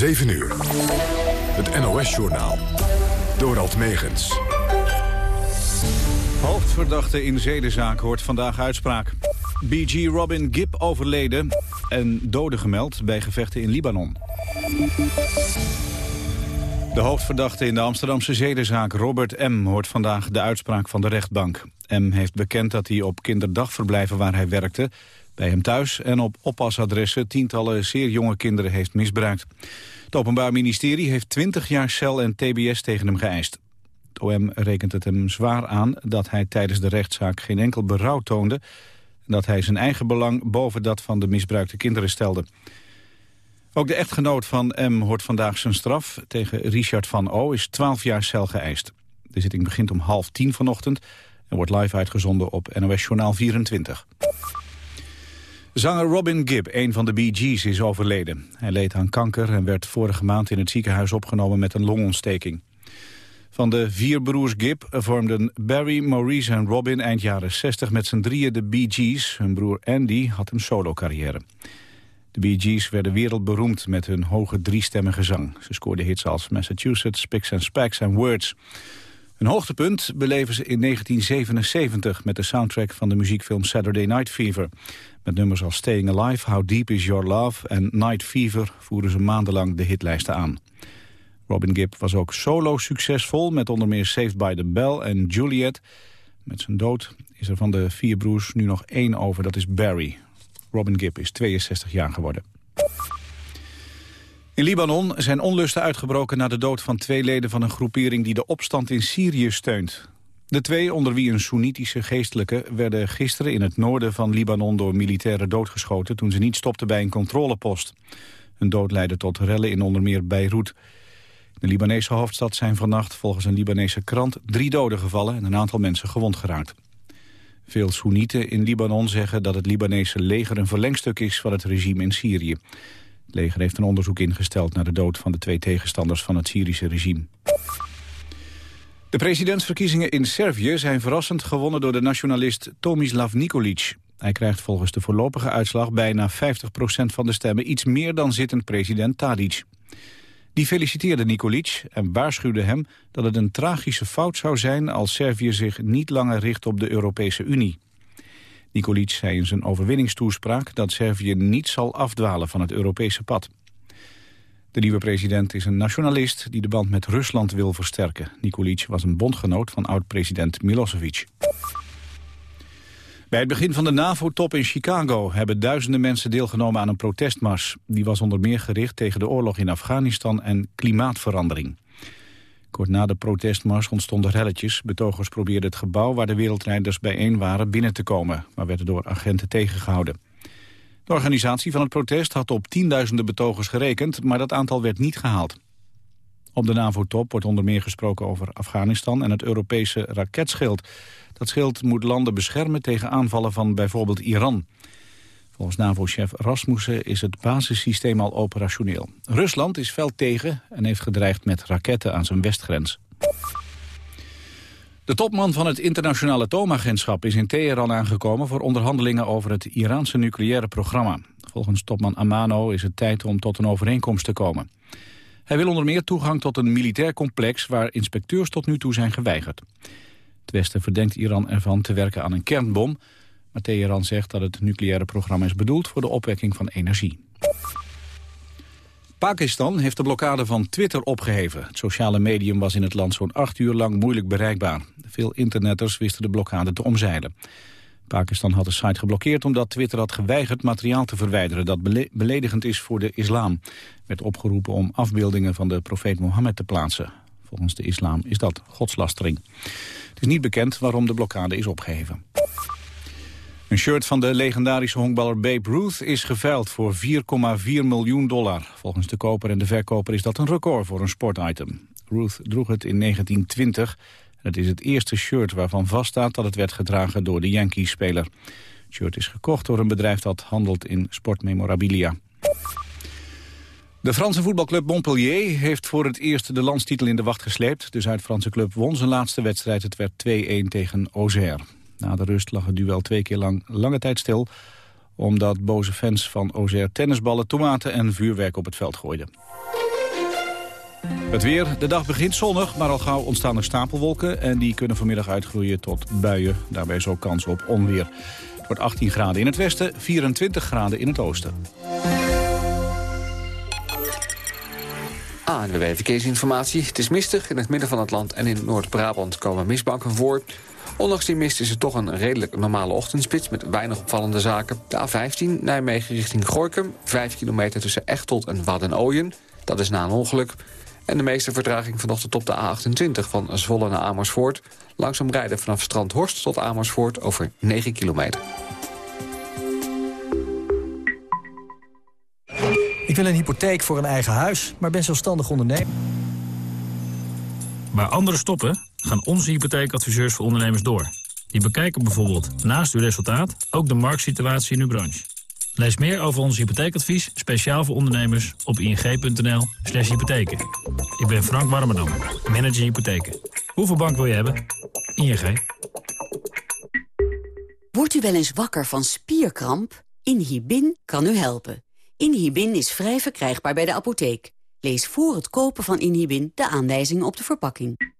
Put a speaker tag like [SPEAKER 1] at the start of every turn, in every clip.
[SPEAKER 1] 7 uur. Het NOS-journaal. Dorald Megens.
[SPEAKER 2] Hoofdverdachte in zedenzaak hoort vandaag uitspraak. BG Robin Gibb overleden en doden gemeld bij gevechten in Libanon. De hoofdverdachte in de Amsterdamse zedenzaak Robert M. hoort vandaag de uitspraak van de rechtbank. M. heeft bekend dat hij op kinderdagverblijven waar hij werkte... bij hem thuis en op oppasadressen tientallen zeer jonge kinderen heeft misbruikt. Het Openbaar Ministerie heeft 20 jaar cel en tbs tegen hem geëist. Het OM rekent het hem zwaar aan dat hij tijdens de rechtszaak geen enkel berouw toonde... en dat hij zijn eigen belang boven dat van de misbruikte kinderen stelde. Ook de echtgenoot van M hoort vandaag zijn straf. Tegen Richard van O is 12 jaar cel geëist. De zitting begint om half tien vanochtend en wordt live uitgezonden op NOS Journaal 24. Zanger Robin Gibb, een van de Bee Gees, is overleden. Hij leed aan kanker en werd vorige maand in het ziekenhuis opgenomen met een longontsteking. Van de vier broers Gibb vormden Barry, Maurice en Robin eind jaren 60 met z'n drieën de Bee Gees. Hun broer Andy had een solo-carrière. De Bee Gees werden wereldberoemd met hun hoge driestemmige zang. Ze scoorden hits als Massachusetts, Picks and Specks en Words. Een hoogtepunt beleven ze in 1977 met de soundtrack van de muziekfilm Saturday Night Fever. Met nummers als Staying Alive, How Deep Is Your Love en Night Fever voeren ze maandenlang de hitlijsten aan. Robin Gibb was ook solo succesvol met onder meer Saved by the Bell en Juliet. Met zijn dood is er van de vier broers nu nog één over, dat is Barry. Robin Gibb is 62 jaar geworden. In Libanon zijn onlusten uitgebroken na de dood van twee leden van een groepering die de opstand in Syrië steunt. De twee, onder wie een Soenitische geestelijke, werden gisteren in het noorden van Libanon door militairen doodgeschoten toen ze niet stopten bij een controlepost. Hun dood leidde tot rellen in onder meer Beirut. De Libanese hoofdstad zijn vannacht volgens een Libanese krant drie doden gevallen en een aantal mensen gewond geraakt. Veel Soenieten in Libanon zeggen dat het Libanese leger een verlengstuk is van het regime in Syrië. Het leger heeft een onderzoek ingesteld naar de dood van de twee tegenstanders van het Syrische regime. De presidentsverkiezingen in Servië zijn verrassend gewonnen door de nationalist Tomislav Nikolic. Hij krijgt volgens de voorlopige uitslag bijna 50% van de stemmen, iets meer dan zittend president Tadic. Die feliciteerde Nikolic en waarschuwde hem dat het een tragische fout zou zijn als Servië zich niet langer richt op de Europese Unie. Nikolic zei in zijn overwinningstoespraak dat Servië niet zal afdwalen van het Europese pad. De nieuwe president is een nationalist die de band met Rusland wil versterken. Nikolic was een bondgenoot van oud-president Milosevic. Bij het begin van de NAVO-top in Chicago hebben duizenden mensen deelgenomen aan een protestmars. Die was onder meer gericht tegen de oorlog in Afghanistan en klimaatverandering. Kort na de protestmars ontstonden relletjes. Betogers probeerden het gebouw waar de wereldrijders bijeen waren binnen te komen, maar werden door agenten tegengehouden. De organisatie van het protest had op tienduizenden betogers gerekend, maar dat aantal werd niet gehaald. Op de NAVO-top wordt onder meer gesproken over Afghanistan en het Europese raketschild. Dat schild moet landen beschermen tegen aanvallen van bijvoorbeeld Iran. Volgens NAVO-chef Rasmussen is het basissysteem al operationeel. Rusland is fel tegen en heeft gedreigd met raketten aan zijn westgrens. De topman van het internationale atoomagentschap is in Teheran aangekomen voor onderhandelingen over het Iraanse nucleaire programma. Volgens topman Amano is het tijd om tot een overeenkomst te komen. Hij wil onder meer toegang tot een militair complex waar inspecteurs tot nu toe zijn geweigerd. Het Westen verdenkt Iran ervan te werken aan een kernbom, maar Teheran zegt dat het nucleaire programma is bedoeld voor de opwekking van energie. Pakistan heeft de blokkade van Twitter opgeheven. Het sociale medium was in het land zo'n acht uur lang moeilijk bereikbaar. Veel internetters wisten de blokkade te omzeilen. Pakistan had de site geblokkeerd omdat Twitter had geweigerd materiaal te verwijderen dat beledigend is voor de islam. werd opgeroepen om afbeeldingen van de profeet Mohammed te plaatsen. Volgens de islam is dat godslastering. Het is niet bekend waarom de blokkade is opgeheven. Een shirt van de legendarische honkballer Babe Ruth is geveild voor 4,4 miljoen dollar. Volgens de koper en de verkoper is dat een record voor een sportitem. Ruth droeg het in 1920 het is het eerste shirt waarvan vaststaat dat het werd gedragen door de Yankees-speler. Het shirt is gekocht door een bedrijf dat handelt in sportmemorabilia. De Franse voetbalclub Montpellier heeft voor het eerst de landstitel in de wacht gesleept. De Zuid-Franse club won zijn laatste wedstrijd. Het werd 2-1 tegen Auxerre. Na de rust lag het duel twee keer lang lange tijd stil... omdat boze fans van Auxerre tennisballen, tomaten en vuurwerk op het veld gooiden. Het weer. De dag begint zonnig, maar al gauw ontstaan er stapelwolken... en die kunnen vanmiddag uitgroeien tot buien. Daarbij ook kans op onweer. Het wordt 18 graden in het westen, 24 graden in het oosten.
[SPEAKER 3] Ah, de verkeersinformatie. Het is mistig in het midden van het land en in Noord-Brabant komen mistbanken voor. Ondanks die mist is het toch een redelijk normale ochtendspits... met weinig opvallende zaken. De A15 Nijmegen richting Gorkum. 5 kilometer tussen Echteld en Waddenooien. Dat is na een ongeluk. En de meeste vertraging vanochtend op de A28 van Zwolle naar Amersfoort. Langzaam rijden vanaf Strandhorst tot Amersfoort over 9 kilometer.
[SPEAKER 4] Ik wil een hypotheek voor een eigen huis, maar ben zelfstandig ondernemer.
[SPEAKER 5] Waar anderen stoppen, gaan onze hypotheekadviseurs voor ondernemers door. Die bekijken bijvoorbeeld naast uw resultaat ook de marktsituatie in uw branche. Lees meer over ons hypotheekadvies, speciaal voor ondernemers, op ing.nl slash hypotheken. Ik ben Frank Warmerdam, manager hypotheken. Hoeveel bank wil je hebben? ING.
[SPEAKER 6] Wordt u wel eens wakker van spierkramp? Inhibin kan u helpen. Inhibin is vrij verkrijgbaar bij de apotheek. Lees voor het kopen van Inhibin de aanwijzingen op de verpakking.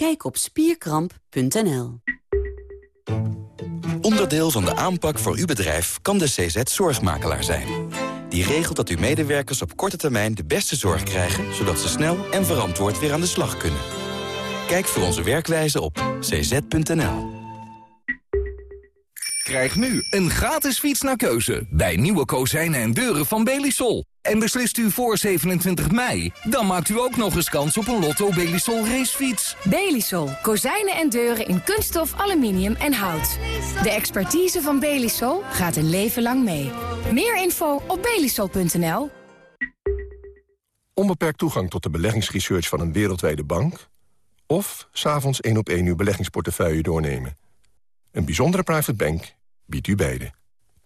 [SPEAKER 6] Kijk op spierkramp.nl.
[SPEAKER 7] Onderdeel van de aanpak voor uw bedrijf kan de CZ Zorgmakelaar zijn. Die regelt dat uw medewerkers op korte termijn de beste zorg krijgen... zodat ze snel en verantwoord weer aan de slag kunnen. Kijk voor onze werkwijze op cz.nl.
[SPEAKER 8] Krijg nu een gratis fiets naar keuze bij nieuwe kozijnen en deuren van Belisol. En beslist u voor 27 mei, dan maakt u ook nog eens kans op een Lotto Belisol racefiets.
[SPEAKER 9] Belisol. Kozijnen en deuren in kunststof, aluminium en hout. De expertise van Belisol gaat een leven lang mee. Meer info op belisol.nl.
[SPEAKER 10] Onbeperkt toegang tot de beleggingsresearch van een wereldwijde bank... of s'avonds één op één uw beleggingsportefeuille doornemen. Een bijzondere private bank biedt u beide.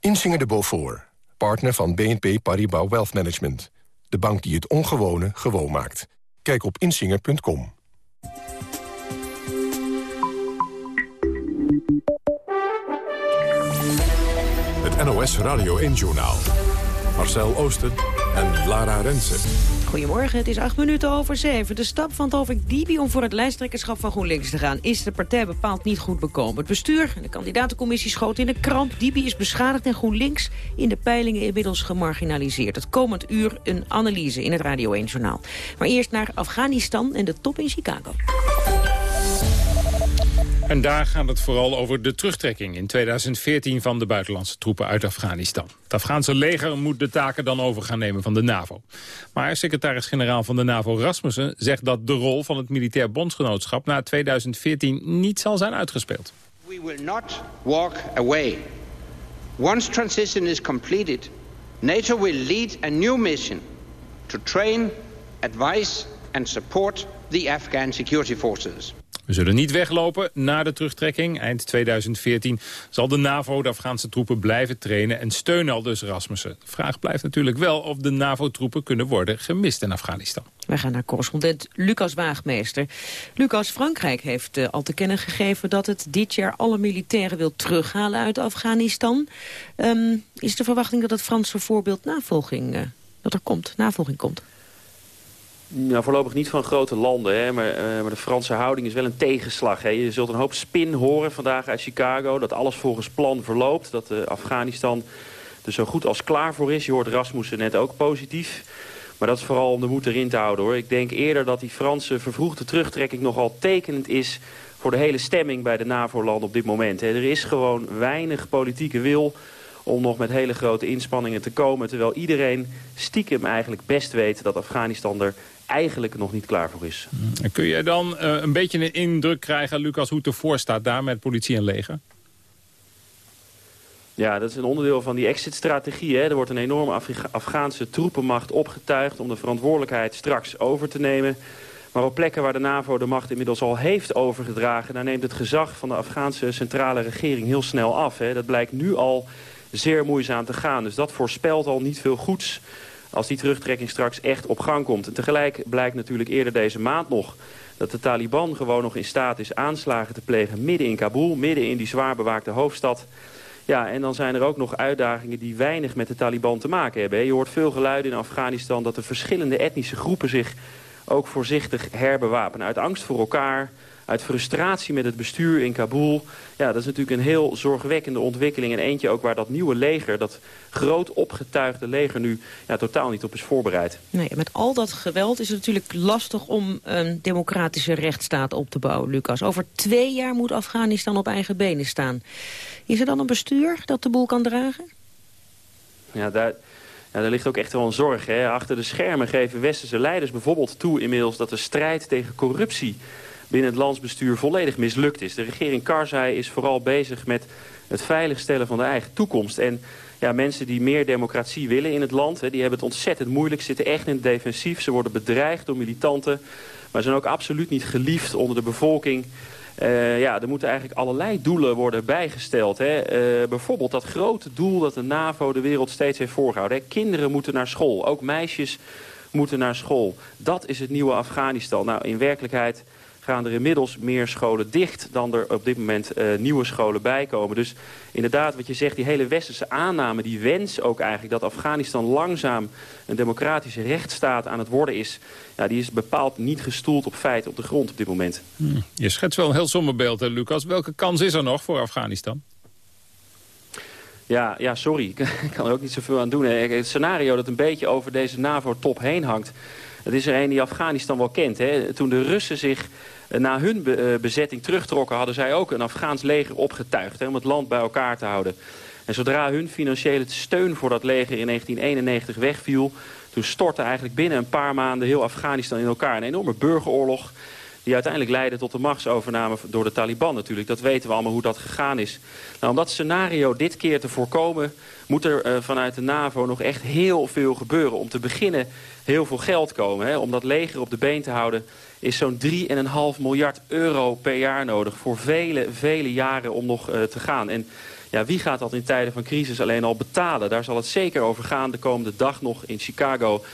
[SPEAKER 10] Insinger de Beaufort, partner van BNP Paribas Wealth Management. De bank die het ongewone gewoon maakt. Kijk op insinger.com.
[SPEAKER 1] Het NOS Radio 1-journaal. Marcel Oosten en Lara Rensen.
[SPEAKER 11] Goedemorgen, het is acht minuten over zeven. De stap van Tovik Dibi om voor het lijsttrekkerschap van GroenLinks te gaan... is de partij bepaald niet goed bekomen. Het bestuur en de kandidatencommissie schoot in de kramp. Dibi is beschadigd en GroenLinks in de peilingen inmiddels gemarginaliseerd. Het komend uur een analyse in het Radio 1-journaal. Maar eerst naar Afghanistan en de top in Chicago.
[SPEAKER 12] En daar gaat het vooral over de terugtrekking in 2014 van de buitenlandse troepen uit Afghanistan. Het Afghaanse leger moet de taken dan over gaan nemen van de NAVO. Maar secretaris-generaal van de NAVO Rasmussen zegt dat de rol van het militair bondsgenootschap na 2014 niet zal zijn uitgespeeld.
[SPEAKER 13] We will not walk away. Once transition is completed, NATO will lead a new mission to train, advise and support the Afghan security forces.
[SPEAKER 12] We zullen niet weglopen na de terugtrekking. Eind 2014 zal de NAVO de Afghaanse troepen blijven trainen en steunen al dus Rasmussen. De vraag blijft natuurlijk wel of de NAVO-troepen kunnen worden gemist in Afghanistan.
[SPEAKER 11] Wij gaan naar correspondent Lucas Waagmeester. Lucas, Frankrijk heeft uh, al te kennen gegeven dat het dit jaar alle militairen wil terughalen uit Afghanistan. Um, is de verwachting dat het Franse voorbeeld navolging, uh, dat er komt, navolging komt?
[SPEAKER 14] Nou, voorlopig niet van grote landen, hè, maar, uh, maar, de Franse houding is wel een tegenslag. Hè. Je zult een hoop spin horen vandaag uit Chicago, dat alles volgens plan verloopt. Dat uh, Afghanistan er zo goed als klaar voor is. Je hoort Rasmussen net ook positief. Maar dat is vooral om de moed erin te houden. hoor. Ik denk eerder dat die Franse vervroegde terugtrekking nogal tekenend is... voor de hele stemming bij de NAVO-landen op dit moment. Hè. Er is gewoon weinig politieke wil om nog met hele grote inspanningen te komen. Terwijl iedereen stiekem eigenlijk best weet dat Afghanistan er eigenlijk nog niet klaar voor is.
[SPEAKER 12] En kun jij dan uh, een beetje een indruk krijgen, Lucas, hoe het ervoor staat daar met politie en leger?
[SPEAKER 14] Ja, dat is een onderdeel van die exit-strategie. Er wordt een enorme Afghaanse troepenmacht opgetuigd om de verantwoordelijkheid straks over te nemen. Maar op plekken waar de NAVO de macht inmiddels al heeft overgedragen... daar neemt het gezag van de Afghaanse centrale regering heel snel af. Hè. Dat blijkt nu al zeer moeizaam te gaan. Dus dat voorspelt al niet veel goeds als die terugtrekking straks echt op gang komt. En tegelijk blijkt natuurlijk eerder deze maand nog dat de Taliban gewoon nog in staat is aanslagen te plegen midden in Kabul, midden in die zwaar bewaakte hoofdstad. Ja, en dan zijn er ook nog uitdagingen die weinig met de Taliban te maken hebben. Je hoort veel geluiden in Afghanistan dat de verschillende etnische groepen zich ook voorzichtig herbewapenen. Uit angst voor elkaar, uit frustratie met het bestuur in Kabul. Ja, dat is natuurlijk een heel zorgwekkende ontwikkeling. En eentje ook waar dat nieuwe leger, dat groot opgetuigde leger nu ja, totaal niet op is voorbereid.
[SPEAKER 11] Nee, met al dat geweld is het natuurlijk lastig om een democratische rechtsstaat op te bouwen, Lucas. Over twee jaar moet Afghanistan op eigen benen staan. Is er dan een bestuur dat de boel kan dragen?
[SPEAKER 14] Ja, daar, ja, daar ligt ook echt wel een zorg. Hè. Achter de schermen geven westerse leiders bijvoorbeeld toe inmiddels... dat de strijd tegen corruptie binnen het landsbestuur volledig mislukt is. De regering Karzai is vooral bezig met het veiligstellen van de eigen toekomst. En ja, mensen die meer democratie willen in het land... Hè, die hebben het ontzettend moeilijk, zitten echt in het defensief. Ze worden bedreigd door militanten, maar zijn ook absoluut niet geliefd onder de bevolking... Uh, ja, er moeten eigenlijk allerlei doelen worden bijgesteld. Hè. Uh, bijvoorbeeld dat grote doel dat de NAVO de wereld steeds heeft voorgehouden. Kinderen moeten naar school, ook meisjes moeten naar school. Dat is het nieuwe Afghanistan. Nou, in werkelijkheid gaan er inmiddels meer scholen dicht... dan er op dit moment uh, nieuwe scholen bijkomen. Dus inderdaad, wat je zegt, die hele westerse aanname... die wens ook eigenlijk dat Afghanistan langzaam een democratische rechtsstaat aan het worden is... Ja, die is bepaald niet gestoeld op feiten op de grond op dit moment.
[SPEAKER 12] Hmm. Je schetst wel een heel somber beeld, hè, Lucas. Welke kans is er nog voor Afghanistan?
[SPEAKER 14] Ja, ja, sorry. Ik kan er ook niet zoveel aan doen. Hè. Het scenario dat een beetje over deze NAVO-top heen hangt... dat is er een die Afghanistan wel kent. Hè. Toen de Russen zich eh, na hun eh, bezetting terugtrokken... hadden zij ook een Afghaans leger opgetuigd hè, om het land bij elkaar te houden. En zodra hun financiële steun voor dat leger in 1991 wegviel... toen stortte eigenlijk binnen een paar maanden heel Afghanistan in elkaar. Een enorme burgeroorlog die uiteindelijk leidde tot de machtsovername door de Taliban natuurlijk. Dat weten we allemaal hoe dat gegaan is. Nou, om dat scenario dit keer te voorkomen... moet er uh, vanuit de NAVO nog echt heel veel gebeuren. Om te beginnen heel veel geld komen. Hè. Om dat leger op de been te houden is zo'n 3,5 miljard euro per jaar nodig. Voor vele, vele jaren om nog uh, te gaan. En ja, wie gaat dat in tijden van crisis alleen al betalen? Daar zal het zeker over gaan de komende dag nog in Chicago.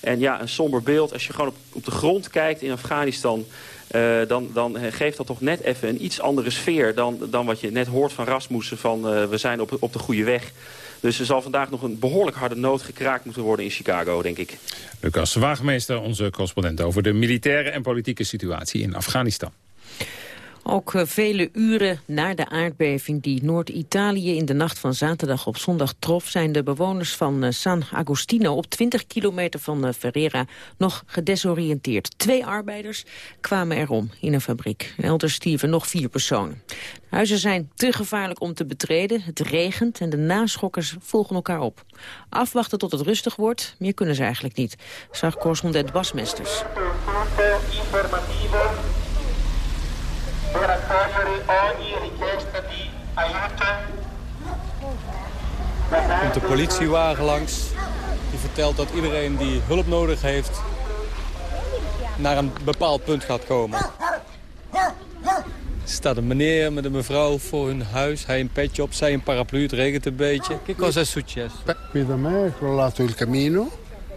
[SPEAKER 14] En ja, een somber beeld. Als je gewoon op, op de grond kijkt in Afghanistan... Uh, dan, dan geeft dat toch net even een iets andere sfeer... dan, dan wat je net hoort van Rasmussen van uh, we zijn op, op de goede weg. Dus er zal vandaag nog een behoorlijk harde nood gekraakt moeten worden in Chicago, denk ik.
[SPEAKER 12] Lucas Waagmeester, onze correspondent over de militaire en politieke situatie in Afghanistan.
[SPEAKER 11] Ook eh, vele uren na de aardbeving die Noord-Italië in de nacht van zaterdag op zondag trof... zijn de bewoners van eh, San Agostino op 20 kilometer van eh, Ferrera nog gedesoriënteerd. Twee arbeiders kwamen erom in een fabriek. Elders stierven nog vier personen. Huizen zijn te gevaarlijk om te betreden. Het regent en de naschokkers volgen elkaar op. Afwachten tot het rustig wordt, meer kunnen ze eigenlijk niet, zag correspondent Basmesters
[SPEAKER 15] per accogliere ogni richiesta di aiuto. Er komt de politiewagen langs. Die vertelt dat iedereen die hulp nodig heeft... naar een bepaald punt gaat komen. Er staat een meneer met een mevrouw voor hun huis. Hij een petje op, zij een paraplu, het regent een beetje. Che cosa è successo?
[SPEAKER 16] Qui da me è crollato il camino.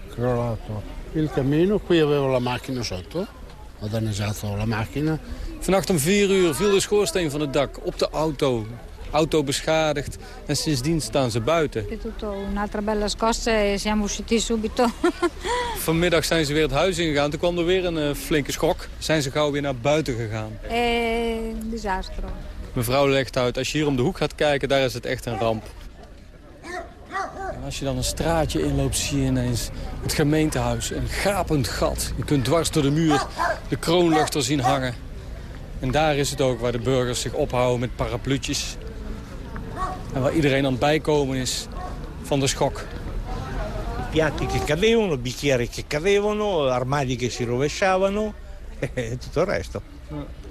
[SPEAKER 16] Crollato il camino. Qui avevo la macchina sotto. Ho danneggiato la macchina. Vannacht om vier uur viel de schoorsteen van het dak op de auto. Auto beschadigd en sindsdien staan ze buiten.
[SPEAKER 17] un'altra bella scossa e siamo usciti subito.
[SPEAKER 15] Vanmiddag zijn ze weer het huis ingegaan. Toen kwam er weer een uh, flinke schok. Zijn ze gauw weer naar buiten gegaan.
[SPEAKER 17] Eh, disastro.
[SPEAKER 15] Mevrouw legt uit, als je hier om de hoek gaat kijken, daar is het echt een ramp. En als je dan een straatje inloopt, zie je ineens het gemeentehuis. Een gapend gat. Je kunt dwars door de muur de kroonluchter zien hangen. En daar is het ook waar de burgers zich ophouden met parapluutjes. En waar iedereen aan het bijkomen is van de schok.
[SPEAKER 4] Piatti che cadevano, bicchieri che cadevano, armadi che si rovesciavano e tutto il resto.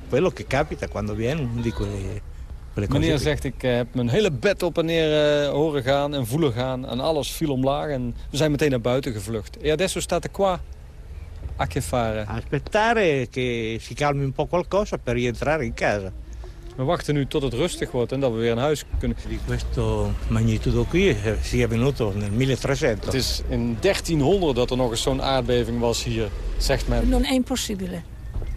[SPEAKER 4] Quello che capita quando viene di quelle
[SPEAKER 15] Meneer zegt, ik heb mijn hele bed op en neer uh, horen gaan en voelen gaan. En alles viel omlaag en we zijn meteen naar buiten gevlucht. E adesso state qua. A che fare?
[SPEAKER 4] Aspettare che si calmi un po' qualcosa per rientrare in casa.
[SPEAKER 15] We wachten nu tot het rustig wordt en dat we weer naar huis kunnen.
[SPEAKER 4] Di questo magnitudo qui eh, sia venuto nel 1300.
[SPEAKER 15] Het is in 1300 dat er nog eens zo'n aardbeving was hier, zegt men.
[SPEAKER 18] Non è impossibile.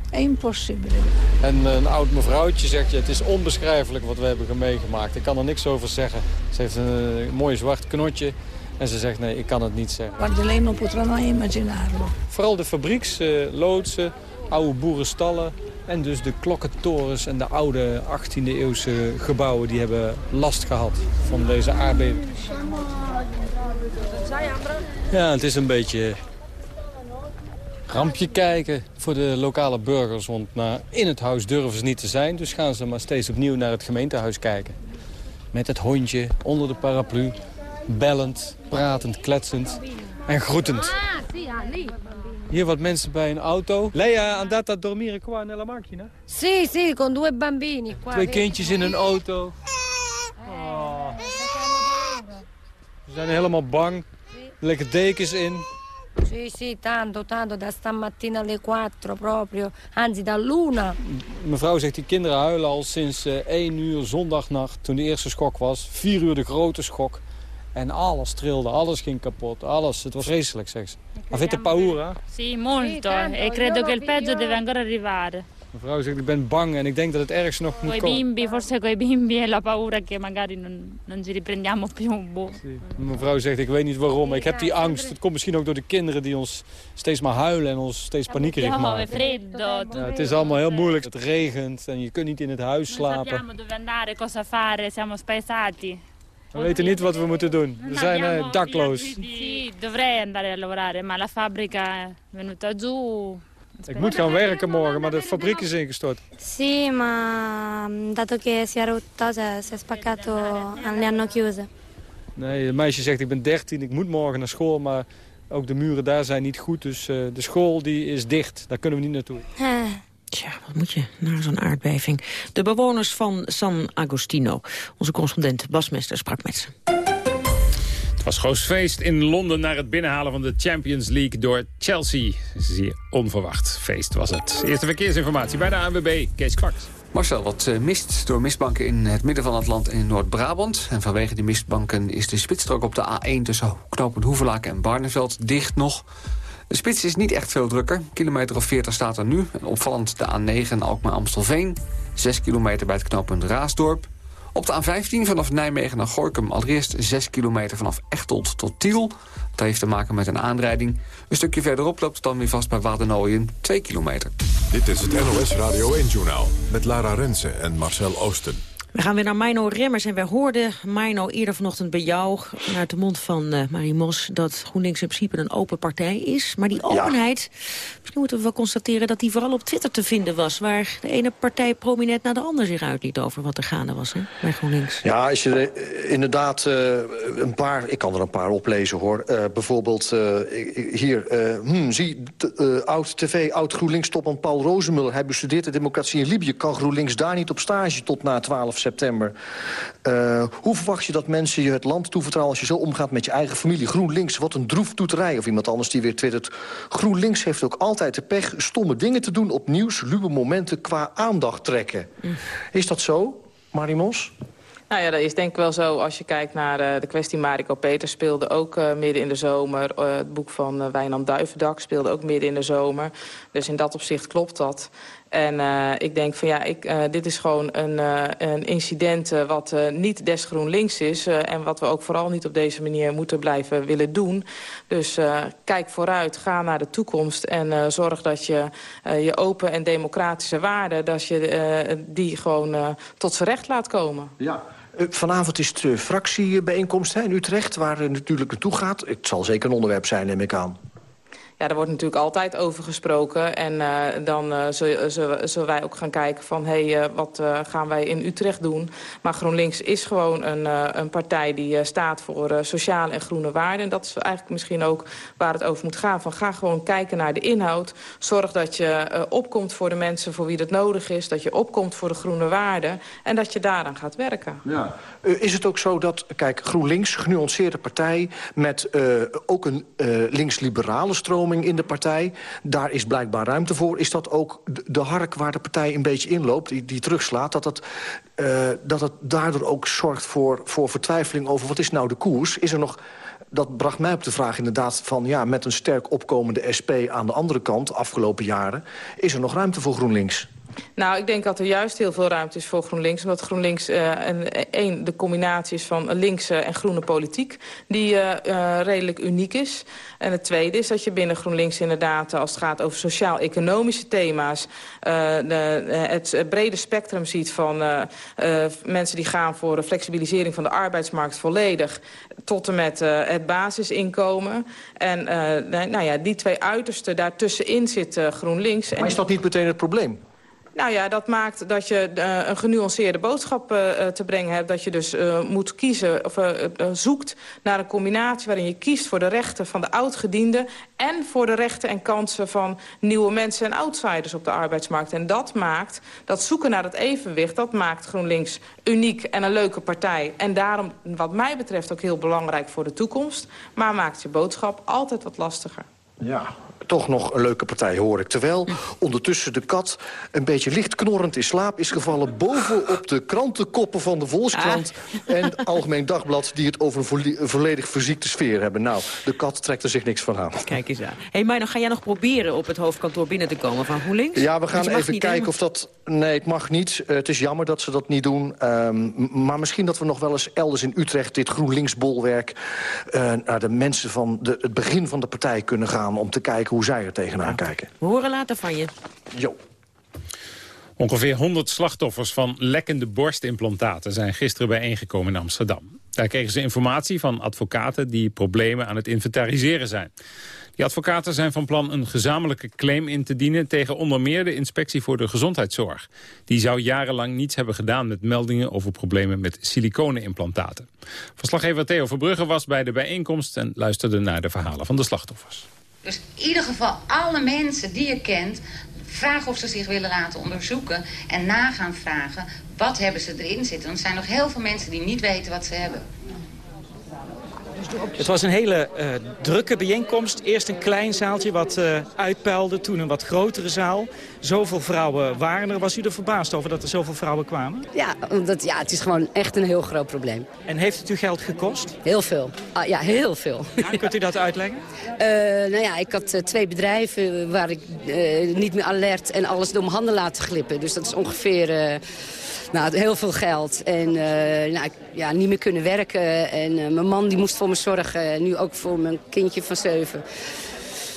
[SPEAKER 18] È impossibile.
[SPEAKER 15] En een oud mevrouwtje zegt, je, het is onbeschrijfelijk wat we hebben meegemaakt. Ik kan er niks over zeggen. Ze heeft een eh, mooi zwart knotje en ze zegt, nee, ik kan het niet zeggen.
[SPEAKER 18] Guarda, lei non potrà mai immaginarlo.
[SPEAKER 15] Vooral de fabrieksloodsen, oude boerenstallen en dus de klokkentorens en de oude 18e eeuwse gebouwen... die hebben last gehad van deze aardbeving. Ja, het is een beetje rampje kijken voor de lokale burgers. Want naar, in het huis durven ze niet te zijn. Dus gaan ze maar steeds opnieuw naar het gemeentehuis kijken. Met het hondje onder de paraplu. Bellend, pratend, kletsend en groetend. Hier wat mensen bij een auto. Lei è andata a dormire qua nella macchina?
[SPEAKER 17] Sì, sì, con due bambini.
[SPEAKER 15] Twee kindjes in een auto. Oh. Ze zijn helemaal bang. Er liggen dekens in.
[SPEAKER 17] Sì, sì, tanto, tanto, da stamattina alle 4 proprio, anzi dall'una.
[SPEAKER 15] Mevrouw zegt, die kinderen huilen al sinds eh 1 uur zondagnacht, toen de eerste schok was. 4 uur de grote schok. En alles trilde, alles ging kapot, alles. Het was vreselijk, zegt ze. Avete paura?
[SPEAKER 19] Sì, molto. E credo che il peggio deve ancora arrivare.
[SPEAKER 15] Mevrouw zegt, ik ben bang en ik denk dat het ergste nog moet komen.
[SPEAKER 19] bimbi, forse con i bimbi e la paura che magari non, non ci riprendiamo più. Boh.
[SPEAKER 15] Mevrouw zegt, ik weet niet waarom. Ik heb die angst. Het komt misschien ook door de kinderen die ons steeds maar huilen en ons steeds paniekerig maken. Ja, het is allemaal heel moeilijk. Het regent en je kunt niet in het huis
[SPEAKER 19] Non
[SPEAKER 15] slapen.
[SPEAKER 19] sappiamo dove andare, cosa fare, siamo spaesati.
[SPEAKER 15] We weten niet wat we moeten doen. We zijn eh, dakloos.
[SPEAKER 19] Sì, dovrei andare a lavorare, ma la fabbrica è venuta giù.
[SPEAKER 15] Ik moet gaan werken morgen, maar de fabriek is ingestort.
[SPEAKER 20] Sì, ma mm, dato che si è rotto, cioè, si è spaccato, le hanno chiuse.
[SPEAKER 15] Nee, het meisje zegt ik ben 13, ik moet morgen naar school, maar ook de muren daar zijn niet goed. Dus eh, de school die is dicht, daar kunnen we niet naartoe.
[SPEAKER 11] Tja, wat moet je na zo'n aardbeving? De bewoners van San Agostino. Onze correspondent Bas Mester sprak met ze.
[SPEAKER 21] Het was groot feest in Londen naar het binnenhalen van de Champions League door Chelsea. Zeer onverwacht feest was het. Eerste verkeersinformatie bij de ANWB, Kees Kwaks.
[SPEAKER 22] Marcel, wat eh, mist door mistbanken in het midden van het land en in Noord-Brabant. En vanwege die mistbanken is de spitsstrook op de A1 tussen knooppunt Hoevelaak en Barneveld dicht nog. De spits is niet echt veel drukker. Kilometer of 40 staat er nu. En opvallend de A9 Alkmaar-Amstelveen. 6 kilometer bij het knooppunt Raasdorp. Op de A15 vanaf Nijmegen naar Gorkum allereerst 6 kilometer vanaf Echteld tot Tiel. Dat heeft te maken met een aanrijding. Een stukje verderop loopt het dan weer vast bij Wadernooien 2 kilometer.
[SPEAKER 1] Dit is het NOS Radio 1-journaal met Lara Rensen en Marcel Oosten.
[SPEAKER 11] We gaan weer naar Mino Remmers en wij hoorden, Mino, eerder vanochtend bij jou... uit de mond van uh, Marie Mos dat GroenLinks in principe een open partij is. Maar die openheid, misschien moeten we wel constateren... dat die vooral op Twitter te vinden was... waar de ene partij prominent naar de ander zich uitliet over wat er gaande was hè, bij GroenLinks.
[SPEAKER 23] Ja, als je uh, inderdaad uh, een paar... Ik kan er een paar oplezen, hoor. Bijvoorbeeld hier, hmm, zie, oud-tv, oud-GroenLinks-topman Paul Rozemuller. Hij bestudeert de democratie in Libië. Kan GroenLinks daar niet op stage tot na 12 september. Uh, hoe verwacht je dat mensen je het land toevertrouwen... als je zo omgaat met je eigen familie? GroenLinks, wat een droeftoeterij. Of iemand anders die weer twittert. GroenLinks heeft ook altijd de pech stomme dingen te doen... op nieuws, luwe momenten qua aandacht trekken. Is dat zo, Marimos?
[SPEAKER 24] Nou ja, dat is denk ik wel zo. Als je kijkt naar uh, de kwestie Mariko Peters speelde ook uh, midden in de zomer. Het boek van Wijnand Duivendak speelde ook midden in de zomer. Dus in dat opzicht klopt dat. En uh, ik denk van ja, ik, uh, dit is gewoon een, uh, een incident wat niet des GroenLinks is. en wat we ook vooral niet op deze manier moeten blijven willen doen. Dus kijk vooruit, ga naar de toekomst. En zorg dat je je open en democratische waarden... dat je die gewoon tot z'n recht laat komen.
[SPEAKER 23] Ja. Vanavond is de fractiebijeenkomst in Utrecht, waar het natuurlijk naartoe gaat. Het zal zeker een onderwerp zijn, neem ik aan.
[SPEAKER 24] Ja, daar wordt natuurlijk altijd over gesproken. En uh, dan uh, zullen, zullen wij ook gaan kijken van... hé, hey, uh, wat gaan wij in Utrecht doen? Maar GroenLinks is gewoon een, een partij die staat voor sociale en groene waarden. En dat is eigenlijk misschien ook waar het over moet gaan. Van ga gewoon kijken naar de inhoud. Zorg dat je opkomt voor de mensen voor wie dat nodig is. Dat je opkomt voor de groene waarden. En dat je daaraan gaat werken.
[SPEAKER 23] Ja. is het ook zo dat, kijk, GroenLinks, genuanceerde partij... met ook een links-liberale stroming in de partij. Daar is blijkbaar ruimte voor. Is dat ook de hark waar de partij een beetje inloopt, die, die terugslaat... dat het, uh, dat het daardoor ook zorgt voor, voor vertwijfeling over wat is nou de koers? Is er nog dat bracht mij op de vraag inderdaad van... ja, met een sterk opkomende SP aan de andere kant, afgelopen jaren... is er nog ruimte voor GroenLinks?
[SPEAKER 24] Nou, ik denk dat er juist heel veel ruimte is voor GroenLinks. Omdat GroenLinks uh, een, een, de combinatie is van linkse en groene politiek... die uh, uh, redelijk uniek is. En het tweede is dat je binnen GroenLinks inderdaad... als het gaat over sociaal-economische thema's... De, het brede spectrum ziet van mensen die gaan voor de flexibilisering van de arbeidsmarkt volledig... tot en met het basisinkomen. En nou ja, die twee uitersten, daartussenin zit GroenLinks.
[SPEAKER 23] Maar is dat niet meteen het probleem?
[SPEAKER 24] Nou ja, dat maakt dat je uh, een genuanceerde boodschap uh, te brengen hebt. Dat je dus moet kiezen, of zoekt naar een combinatie... waarin je kiest voor de rechten van de oudgedienden... en voor de rechten en kansen van nieuwe mensen en outsiders op de arbeidsmarkt. En dat maakt, dat zoeken naar het evenwicht... dat maakt GroenLinks uniek en een leuke partij. En daarom, wat mij betreft, ook heel belangrijk voor de toekomst. Maar maakt je boodschap altijd wat lastiger.
[SPEAKER 23] Ja, toch nog een leuke partij, hoor ik. Terwijl ondertussen de kat een beetje licht knorrend in slaap is gevallen... bovenop de krantenkoppen van de Volkskrant ah. en het Algemeen Dagblad... die het over een volledig verziekte sfeer hebben. Nou, de kat trekt er zich niks van aan.
[SPEAKER 11] Kijk eens aan. Hé, hey, dan ga jij nog proberen op het hoofdkantoor binnen te komen van GroenLinks?
[SPEAKER 23] Ja, we gaan even kijken of dat... Nee, het mag niet. Uh, het is jammer dat ze dat niet doen. Um, maar misschien dat we nog wel eens elders in Utrecht... dit GroenLinks-bolwerk uh, naar de mensen van de, het begin van de partij kunnen gaan... om te kijken hoe zij er tegenaan kijken.
[SPEAKER 11] We horen later van je.
[SPEAKER 23] Jo.
[SPEAKER 21] Ongeveer 100 slachtoffers van lekkende borstimplantaten zijn gisteren bijeengekomen in Amsterdam. Daar kregen ze informatie van advocaten die problemen aan het inventariseren zijn. Die advocaten zijn van plan een gezamenlijke claim in te dienen... tegen onder meer de Inspectie voor de Gezondheidszorg. Die zou jarenlang niets hebben gedaan met meldingen over problemen met siliconenimplantaten. Verslaggever Theo Verbrugge was bij de bijeenkomst... en luisterde naar de verhalen van de slachtoffers.
[SPEAKER 25] Dus in ieder geval alle mensen die je kent... vragen of ze zich willen laten onderzoeken... en na gaan vragen wat hebben ze erin zitten. Want er zijn nog heel veel mensen die niet weten wat ze hebben.
[SPEAKER 26] Het was een hele uh, drukke bijeenkomst. Eerst een klein zaaltje wat uh, uitpuilde, toen een wat grotere zaal. Zoveel vrouwen waren er. Was u er verbaasd over dat er zoveel vrouwen kwamen?
[SPEAKER 27] Ja, omdat, ja het is gewoon echt een heel groot probleem.
[SPEAKER 26] En heeft het u geld gekost?
[SPEAKER 27] Heel veel. Ah, ja, heel veel.
[SPEAKER 26] Ja, kunt u dat uitleggen?
[SPEAKER 27] Uh, nou ja, ik had twee bedrijven waar ik niet meer alert en alles door mijn handen laten glippen. Dus dat is ongeveer nou, heel veel geld. En uh, nou, ja, niet meer kunnen werken. En uh, mijn man die moest voor me zorgen. Nu ook voor mijn kindje van zeven.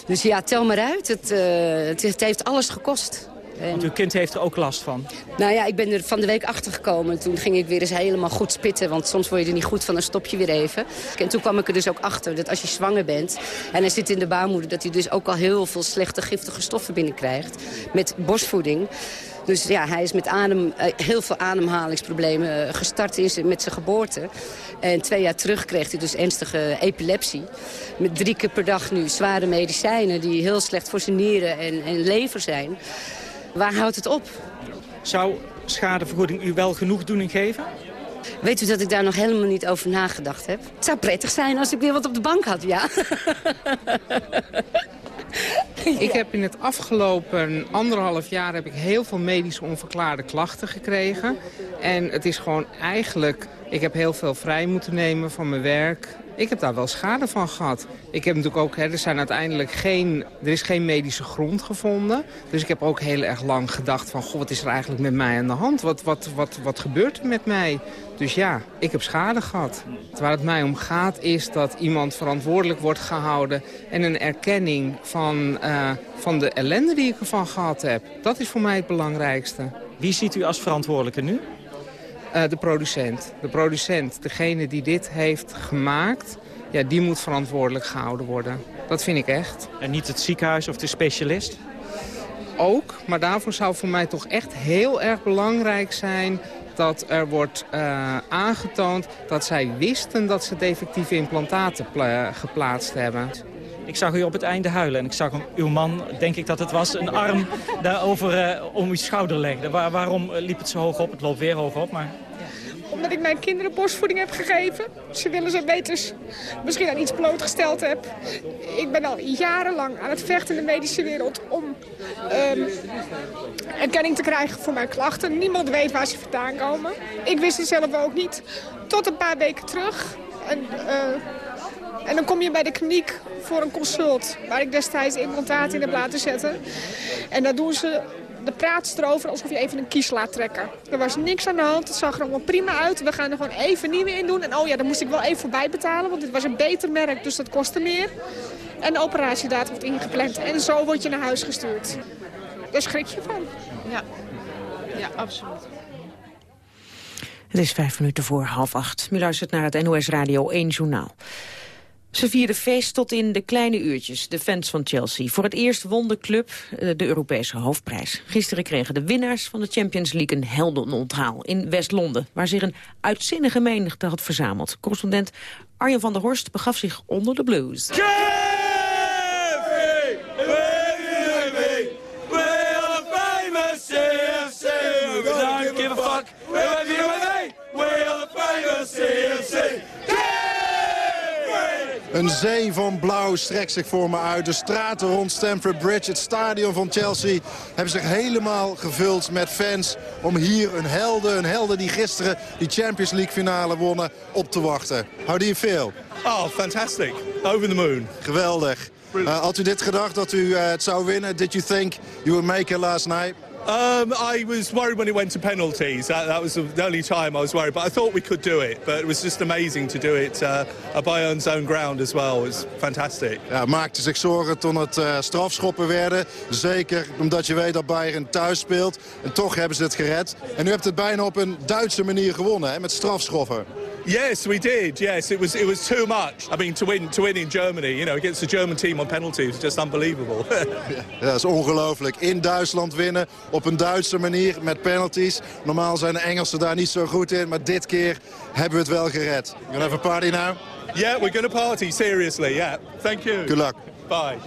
[SPEAKER 27] Dus ja, tel maar uit. Het, uh, het, het heeft alles gekost.
[SPEAKER 26] En... Want uw kind heeft er ook last van.
[SPEAKER 27] Nou ja, ik ben er van de week achter gekomen. Toen ging ik weer eens helemaal goed spitten. Want soms word je er niet goed van, dan stop je weer even. En toen kwam ik er dus ook achter dat als je zwanger bent... en hij zit in de baarmoeder... dat hij dus ook al heel veel slechte giftige stoffen binnenkrijgt. Met borstvoeding. Dus ja, hij is met adem, eh, heel veel ademhalingsproblemen eh, gestart in met zijn geboorte. En twee jaar terug kreeg hij dus ernstige epilepsie. Met drie keer per dag nu zware medicijnen die heel slecht voor zijn nieren en, en lever zijn. Waar houdt het op?
[SPEAKER 26] Zou schadevergoeding u wel genoegdoening geven?
[SPEAKER 27] Weet u dat ik daar nog helemaal niet over nagedacht heb? Het zou prettig zijn als ik weer wat op de bank had, ja.
[SPEAKER 28] Ik heb in het afgelopen anderhalf jaar heb ik heel veel medisch onverklaarde klachten gekregen. En het is gewoon eigenlijk... Ik heb heel veel vrij moeten nemen van mijn werk. Ik heb daar wel schade van gehad. Ik heb natuurlijk ook, hè, er, zijn uiteindelijk geen, er is geen medische grond gevonden. Dus ik heb ook heel erg lang gedacht van... Goh, wat is er eigenlijk met mij aan de hand? Wat, wat, wat, wat gebeurt er met mij? Dus ja, ik heb schade gehad. Waar het mij om gaat is dat iemand verantwoordelijk wordt gehouden... en een erkenning van, uh, van de ellende die ik ervan gehad heb. Dat is voor mij het belangrijkste.
[SPEAKER 26] Wie ziet u als verantwoordelijke nu?
[SPEAKER 28] Uh, de producent. De producent, degene die dit heeft gemaakt... Ja, die moet verantwoordelijk gehouden worden. Dat vind ik echt.
[SPEAKER 26] En niet het ziekenhuis of de specialist?
[SPEAKER 28] Ook, maar daarvoor zou voor mij toch echt heel erg belangrijk zijn dat er wordt uh, aangetoond dat zij wisten dat ze defectieve implantaten geplaatst hebben.
[SPEAKER 26] Ik zag u op het einde huilen en ik zag uw man, denk ik dat het was, een arm daarover uh, om uw schouder leggen. Waar, waarom liep het zo hoog op? Het loopt weer hoog op, maar...
[SPEAKER 28] dat ik mijn kinderen borstvoeding heb gegeven. Ze willen ze beter misschien aan iets blootgesteld heb. Ik ben al jarenlang aan het vechten in de medische wereld om erkenning te krijgen voor mijn klachten. Niemand weet waar ze vandaan komen. Ik wist het zelf ook niet. Tot een paar weken terug. En, uh, en dan kom je bij de kliniek voor een consult... waar ik destijds implantaten in heb laten zetten. En dan doen ze de praat erover alsof je even een kies laat trekken. Er was niks aan de hand, het zag er allemaal prima uit. We gaan er gewoon even nieuwe in doen. En oh ja, daar moest ik wel even voorbij betalen, want dit was een beter merk, dus dat kostte meer. En de operatiedatum wordt ingepland. En zo word je naar huis gestuurd. Daar schrik je van.
[SPEAKER 29] Ja, ja absoluut.
[SPEAKER 11] Het is vijf minuten voor half acht. U luistert naar het NOS Radio 1 Journaal. Ze vierden feest tot in de kleine uurtjes, de fans van Chelsea. Voor het eerst won de club eh, de Europese hoofdprijs. Gisteren kregen de winnaars van de Champions League een heldenonthaal in West-Londen... waar zich een uitzinnige menigte had verzameld. Correspondent Arjen van der Horst begaf zich onder de blues.
[SPEAKER 30] Een zee van blauw strekt zich voor me uit. De straten rond Stamford Bridge, het stadion van Chelsea... hebben zich helemaal gevuld met fans om hier een helden, een helden die gisteren die Champions League finale wonnen, op te wachten. How do you feel?
[SPEAKER 31] Oh, fantastic. Over the moon.
[SPEAKER 30] Geweldig. Uh, had u dit gedacht dat u uh, het zou winnen? Did you think you would make it last night?
[SPEAKER 31] Um, I was worried when it went to penalties. That, that, was the only time I was worried. But I thought we could do it. But it was just amazing to do it uh, at Bayern's own ground as well. It was fantastic.
[SPEAKER 30] Ja, maakte zich zorgen toen het uh, strafschoppen werden. Zeker omdat je weet dat Bayern thuis speelt. En toch hebben ze het gered. En u hebt het bijna op een Duitse manier gewonnen, hè, met strafschoppen.
[SPEAKER 31] Yes, we did. Yes, it was it was too much. I mean, to win to win in Germany, you know, against the German team on penalties, just unbelievable.
[SPEAKER 30] ja, dat is ongelooflijk. In Duitsland winnen op een Duitse manier met penalties. Normaal zijn de Engelsen daar niet zo goed in, maar dit keer hebben we het wel gered. You gonna have a party now?
[SPEAKER 31] Yeah, we're gonna party seriously. Yeah. Thank you.
[SPEAKER 30] Good luck.
[SPEAKER 31] Bye.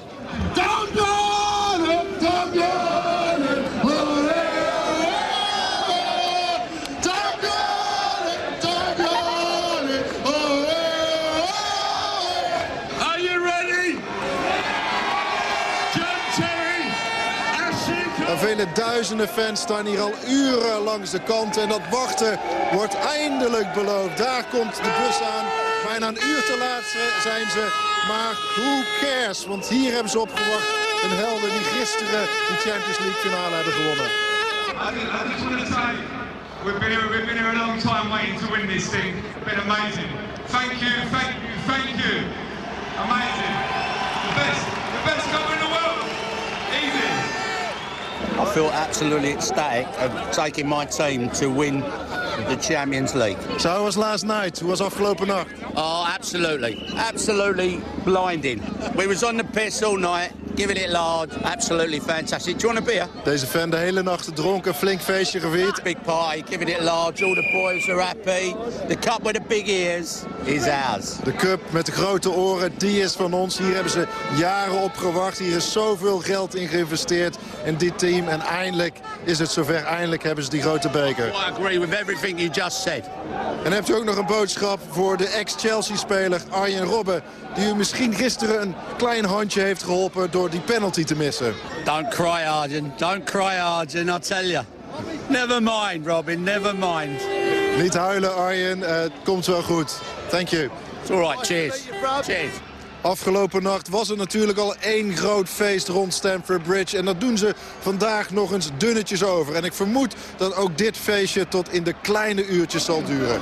[SPEAKER 30] Vele duizenden fans staan hier al uren langs de kant. En dat wachten wordt eindelijk beloofd. Daar komt de bus aan. Bijna een uur te laat zijn ze. Maar who cares? Want hier hebben ze opgewacht. Een helden die gisteren de Champions League finale hebben gewonnen.
[SPEAKER 32] We've been, here, we've been here a long time waiting to win this thing. It's been amazing. Thank you, thank you, thank you. Amazing. The best, the best
[SPEAKER 13] I feel absolutely ecstatic of taking my team to win the Champions League.
[SPEAKER 30] So how was last night? Was afgelopen nacht?
[SPEAKER 13] Oh, absolutely. Absolutely blinding. We was on the piss all night, giving it large. Absolutely fantastic. Do you want a beer?
[SPEAKER 30] Deze fan de hele nacht dronken, flink feestje gevierd.
[SPEAKER 13] Big party, giving it large. All the boys are happy. The cup with the big ears is ours.
[SPEAKER 30] De cup met de grote oren, die is van ons. Hier hebben ze jaren op gewacht. Hier is zoveel geld in geïnvesteerd in dit team. En eindelijk is het zover. Eindelijk hebben ze die grote beker.
[SPEAKER 13] I agree with everything you just said.
[SPEAKER 30] En hebt u ook nog een boodschap voor de ex-Chelsea-speler Arjen Robben... die u misschien gisteren een klein handje heeft geholpen door die penalty te missen?
[SPEAKER 13] Don't cry, Arjen. Don't cry, Arjen, I tell you. Never mind, Robin, never mind.
[SPEAKER 30] Niet huilen, Arjen. Uh, het komt wel goed. Thank you.
[SPEAKER 13] It's all right, cheers. Cheers.
[SPEAKER 30] Afgelopen nacht was er natuurlijk al één groot feest rond Stamford Bridge. En dat doen ze vandaag nog eens dunnetjes over. En ik vermoed dat ook dit feestje tot in de kleine uurtjes zal duren.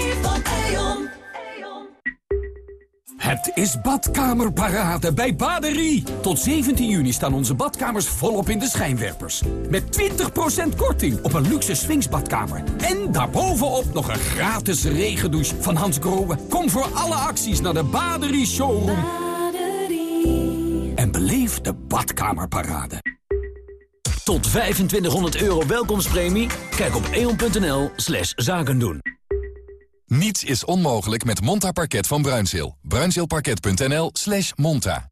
[SPEAKER 33] Het is badkamerparade bij Baderie. Tot 17 juni staan onze badkamers volop in de schijnwerpers. Met 20% korting op een luxe swingsbadkamer. En daarbovenop nog een gratis regendouche van Hans Grohe. Kom voor alle acties naar de Baderie Showroom. Baderie. En beleef de badkamerparade.
[SPEAKER 5] Tot 2500 euro welkomstpremie? Kijk op eon.nl slash zakendoen.
[SPEAKER 34] Niets is onmogelijk met Monta Parket van Bruinzeel. Bruinzeelparket.nl slash monta.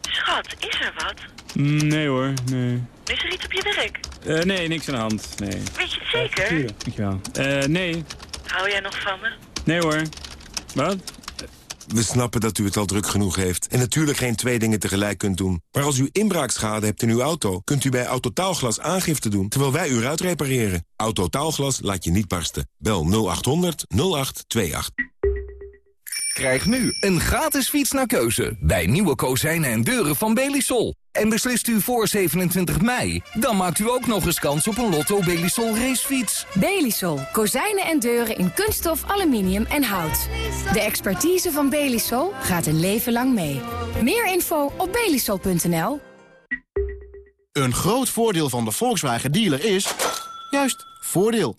[SPEAKER 35] Schat, is er wat?
[SPEAKER 36] Nee hoor, nee.
[SPEAKER 35] Is er iets op je werk?
[SPEAKER 36] Uh, nee, niks aan de hand, nee.
[SPEAKER 35] Weet je het zeker?
[SPEAKER 36] Uh, dankjewel. Uh, nee.
[SPEAKER 35] Hou jij nog van me?
[SPEAKER 36] Nee hoor. Wat?
[SPEAKER 10] We snappen dat u het al druk genoeg heeft en natuurlijk geen twee dingen tegelijk kunt doen. Maar als u inbraakschade hebt in uw auto, kunt u bij Autotaalglas aangifte doen terwijl wij u uitrepareren. Autotaalglas laat je niet barsten. Bel 0800 0828.
[SPEAKER 37] Krijg nu een gratis fiets naar keuze bij nieuwe kozijnen en deuren van Belisol. En beslist u voor 27 mei, dan maakt u ook nog eens kans op een Lotto Belisol racefiets.
[SPEAKER 9] Belisol. Kozijnen en deuren in kunststof, aluminium en hout. De expertise van Belisol gaat een leven lang mee. Meer info op belisol.nl.
[SPEAKER 38] Een groot voordeel van de Volkswagen dealer is... juist, voordeel.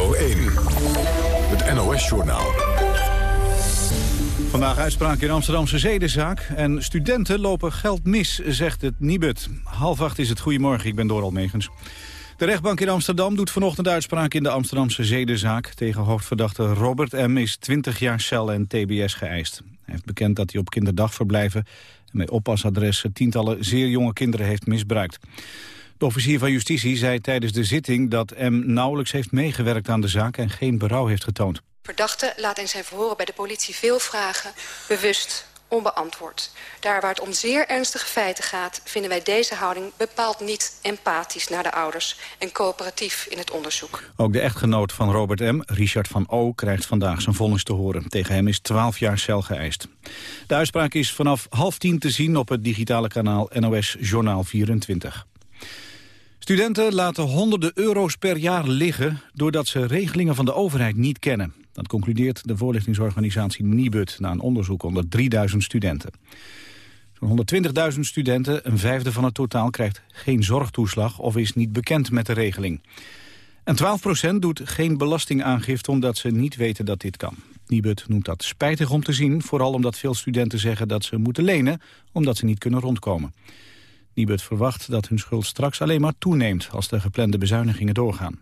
[SPEAKER 1] 1, het NOS-journaal.
[SPEAKER 2] Vandaag uitspraak in Amsterdamse zedenzaak. En studenten lopen geld mis, zegt het Nibud. Half acht is het. Goedemorgen, ik ben Doral Megens. De rechtbank in Amsterdam doet vanochtend uitspraak in de Amsterdamse zedenzaak. Tegen hoofdverdachte Robert M. is 20 jaar cel en tbs geëist. Hij heeft bekend dat hij op kinderdagverblijven en met oppasadressen tientallen zeer jonge kinderen heeft misbruikt. De officier van justitie zei tijdens de zitting dat M nauwelijks heeft meegewerkt aan de zaak en geen berouw heeft getoond.
[SPEAKER 39] Verdachte laat in zijn verhoren bij de politie veel vragen, bewust onbeantwoord. Daar waar het om zeer ernstige feiten gaat... vinden wij deze houding bepaald niet empathisch naar de ouders... en coöperatief in het onderzoek.
[SPEAKER 2] Ook de echtgenoot van Robert M., Richard van O., krijgt vandaag zijn vonnis te horen. Tegen hem is 12 jaar cel geëist. De uitspraak is vanaf half tien te zien op het digitale kanaal NOS Journaal 24. Studenten laten honderden euro's per jaar liggen... doordat ze regelingen van de overheid niet kennen. Dat concludeert de voorlichtingsorganisatie Nibud... na een onderzoek onder 3000 studenten. Zo'n 120.000 studenten, een vijfde van het totaal... krijgt geen zorgtoeslag of is niet bekend met de regeling. En 12% doet geen belastingaangifte omdat ze niet weten dat dit kan. Nibud noemt dat spijtig om te zien... vooral omdat veel studenten zeggen dat ze moeten lenen... omdat ze niet kunnen rondkomen. Nibud verwacht dat hun schuld straks alleen maar toeneemt als de geplande bezuinigingen doorgaan.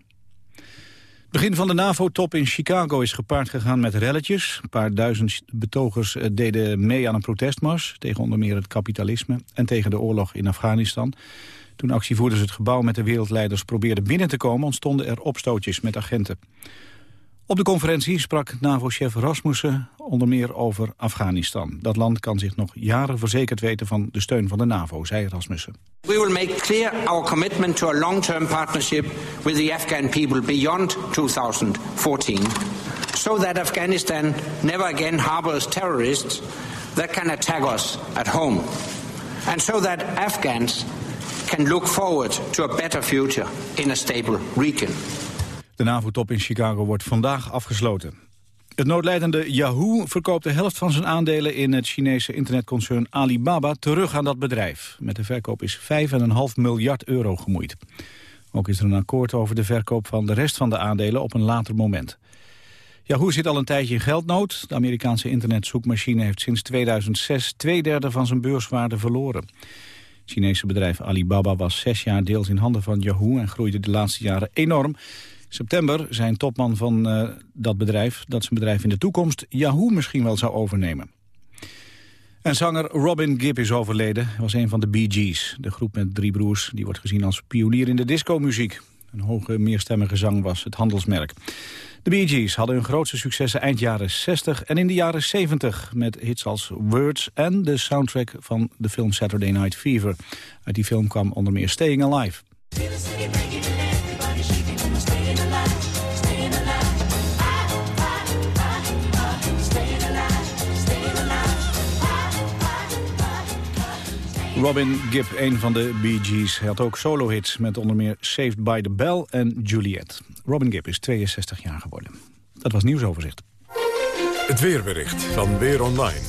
[SPEAKER 2] Het begin van de NAVO-top in Chicago is gepaard gegaan met relletjes. Een paar duizend betogers eh, deden mee aan een protestmars... tegen onder meer het kapitalisme en tegen de oorlog in Afghanistan. Toen actievoerders het gebouw met de wereldleiders probeerden binnen te komen... ontstonden er opstootjes met agenten. Op de conferentie sprak NAVO-chef Rasmussen onder meer over Afghanistan. Dat land kan zich nog jaren verzekerd weten van de steun van de NAVO, zei Rasmussen.
[SPEAKER 13] We will make clear our commitment to a long-term partnership with the Afghan people beyond 2014, so that Afghanistan never again harbors terrorists that can attack us at home, and so that Afghans can look forward to a better future in a stable region.
[SPEAKER 2] De NAVO-top in Chicago wordt vandaag afgesloten. Het noodlijdende Yahoo verkoopt de helft van zijn aandelen in het Chinese internetconcern Alibaba terug aan dat bedrijf. Met de verkoop is 5,5 miljard euro gemoeid. Ook is er een akkoord over de verkoop van de rest van de aandelen op een later moment. Yahoo zit al een tijdje in geldnood. De Amerikaanse internetzoekmachine heeft sinds 2006 twee derde van zijn beurswaarde verloren. Het Chinese bedrijf Alibaba was zes jaar deels in handen van Yahoo en groeide de laatste jaren enorm september zijn topman van uh, dat bedrijf dat zijn bedrijf in de toekomst Yahoo misschien wel zou overnemen. En zanger Robin Gibb is overleden. Hij was een van de Bee Gees, de groep met drie broers. Die wordt gezien als pionier in de discomuziek. Een hoge, meerstemmige zang was het handelsmerk.
[SPEAKER 40] De Bee Gees hadden hun grootste successen eind jaren 60 en in de jaren 70... met hits als Words en de soundtrack van de film Saturday Night Fever. Uit die film kwam onder meer Staying Alive. Robin Gibb, een van de Bee Gees, had ook solo-hits... met onder meer Saved by the Bell en Juliet. Robin Gibb is 62 jaar geworden. Dat was nieuwsoverzicht.
[SPEAKER 1] Het weerbericht van Weer Online.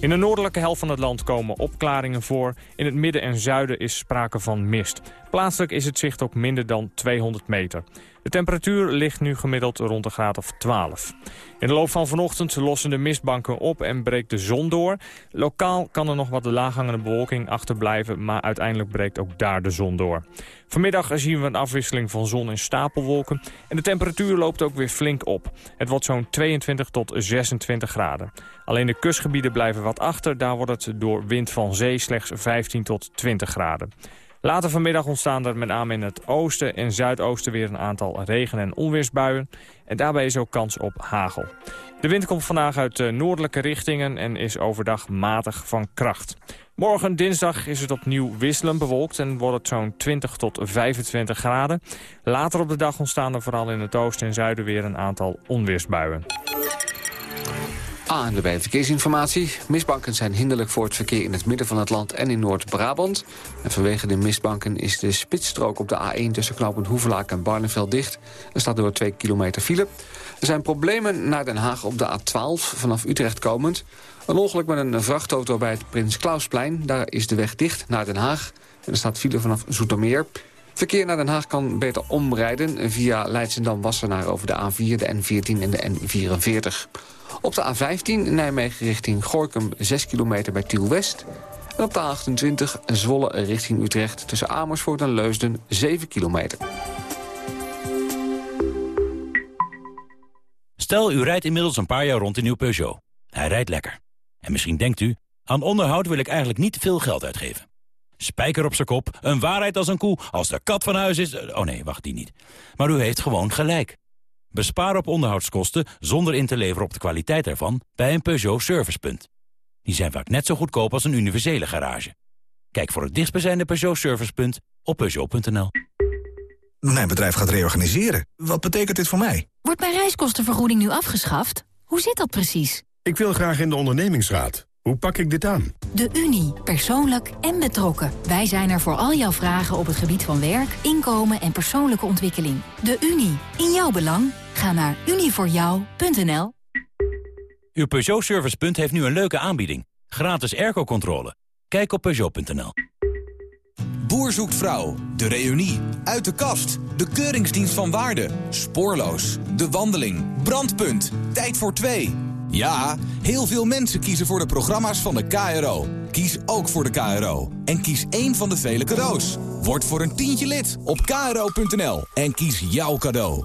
[SPEAKER 41] In de noordelijke helft van het land komen opklaringen voor. In het midden en zuiden is sprake van mist. Plaatselijk is het zicht ook minder dan 200 meter. De temperatuur ligt nu gemiddeld rond de graad of 12. In de loop van vanochtend lossen de mistbanken op en breekt de zon door. Lokaal kan er nog wat laaghangende bewolking achterblijven... maar uiteindelijk breekt ook daar de zon door. Vanmiddag zien we een afwisseling van zon en stapelwolken... en de temperatuur loopt ook weer flink op. Het wordt zo'n 22 tot 26 graden. Alleen de kustgebieden blijven wat achter. Daar wordt het door wind van zee slechts 15 tot 20 graden. Later vanmiddag ontstaan er met name in het oosten en zuidoosten weer een aantal regen- en onweersbuien. En daarbij is ook kans op hagel. De wind komt vandaag uit noordelijke richtingen en is overdag matig van kracht. Morgen dinsdag is het opnieuw wisselend bewolkt en wordt het zo'n 20 tot 25 graden. Later op de dag ontstaan er vooral in het oosten en zuiden weer een aantal onweersbuien.
[SPEAKER 3] ANWB Verkeersinformatie. Mistbanken zijn hinderlijk voor het verkeer in het midden van het land en in Noord-Brabant. En vanwege de mistbanken is de spitsstrook op de A1 tussen knooppunt Hoevelaak en Barneveld dicht. Er staat door 2 kilometer file. Er zijn problemen naar Den Haag op de A12 vanaf Utrecht komend. Een ongeluk met een vrachtauto bij het Prins Klausplein. Daar is de weg dicht naar Den Haag. En er staat file vanaf Zoetermeer. Verkeer naar Den Haag kan beter omrijden via Leidsendam-Wassenaar over de A4, de N14 en de N44. Op de A15 Nijmegen richting Gorkum 6 kilometer bij Tiel-West. En op de A28 Zwolle richting Utrecht tussen Amersfoort en Leusden 7 kilometer.
[SPEAKER 42] Stel, u rijdt inmiddels een paar jaar rond in uw Peugeot. Hij rijdt lekker. En misschien denkt u, aan onderhoud wil ik eigenlijk niet veel geld uitgeven. Spijker op zijn kop, een waarheid als een koe, als de kat van huis is... Oh nee, wacht, die niet. Maar u heeft gewoon gelijk. Bespaar op onderhoudskosten zonder in te leveren op de kwaliteit ervan bij een Peugeot Servicepunt. Die zijn vaak net zo goedkoop als een universele garage. Kijk voor het dichtstbijzijnde Peugeot Servicepunt op Peugeot.nl.
[SPEAKER 43] Mijn bedrijf gaat reorganiseren. Wat betekent dit voor mij?
[SPEAKER 9] Wordt mijn reiskostenvergoeding nu afgeschaft? Hoe zit dat precies?
[SPEAKER 43] Ik wil graag in de ondernemingsraad. Hoe pak ik dit aan?
[SPEAKER 9] De Unie. Persoonlijk en betrokken. Wij zijn er voor al jouw vragen op het gebied van werk, inkomen en persoonlijke ontwikkeling. De Unie. In jouw belang. Ga naar unievoorjou.nl
[SPEAKER 42] Uw Peugeot Servicepunt heeft nu een leuke aanbieding. Gratis airco-controle. Kijk op Peugeot.nl.
[SPEAKER 37] Boer zoekt vrouw. De reunie. Uit de kast. De keuringsdienst van waarde. Spoorloos. De wandeling. Brandpunt. Tijd voor twee. Ja, heel veel mensen kiezen voor de programma's van de KRO. Kies ook voor de KRO. En kies één van de vele cadeaus. Word voor een tientje lid op kro.nl. En kies jouw cadeau.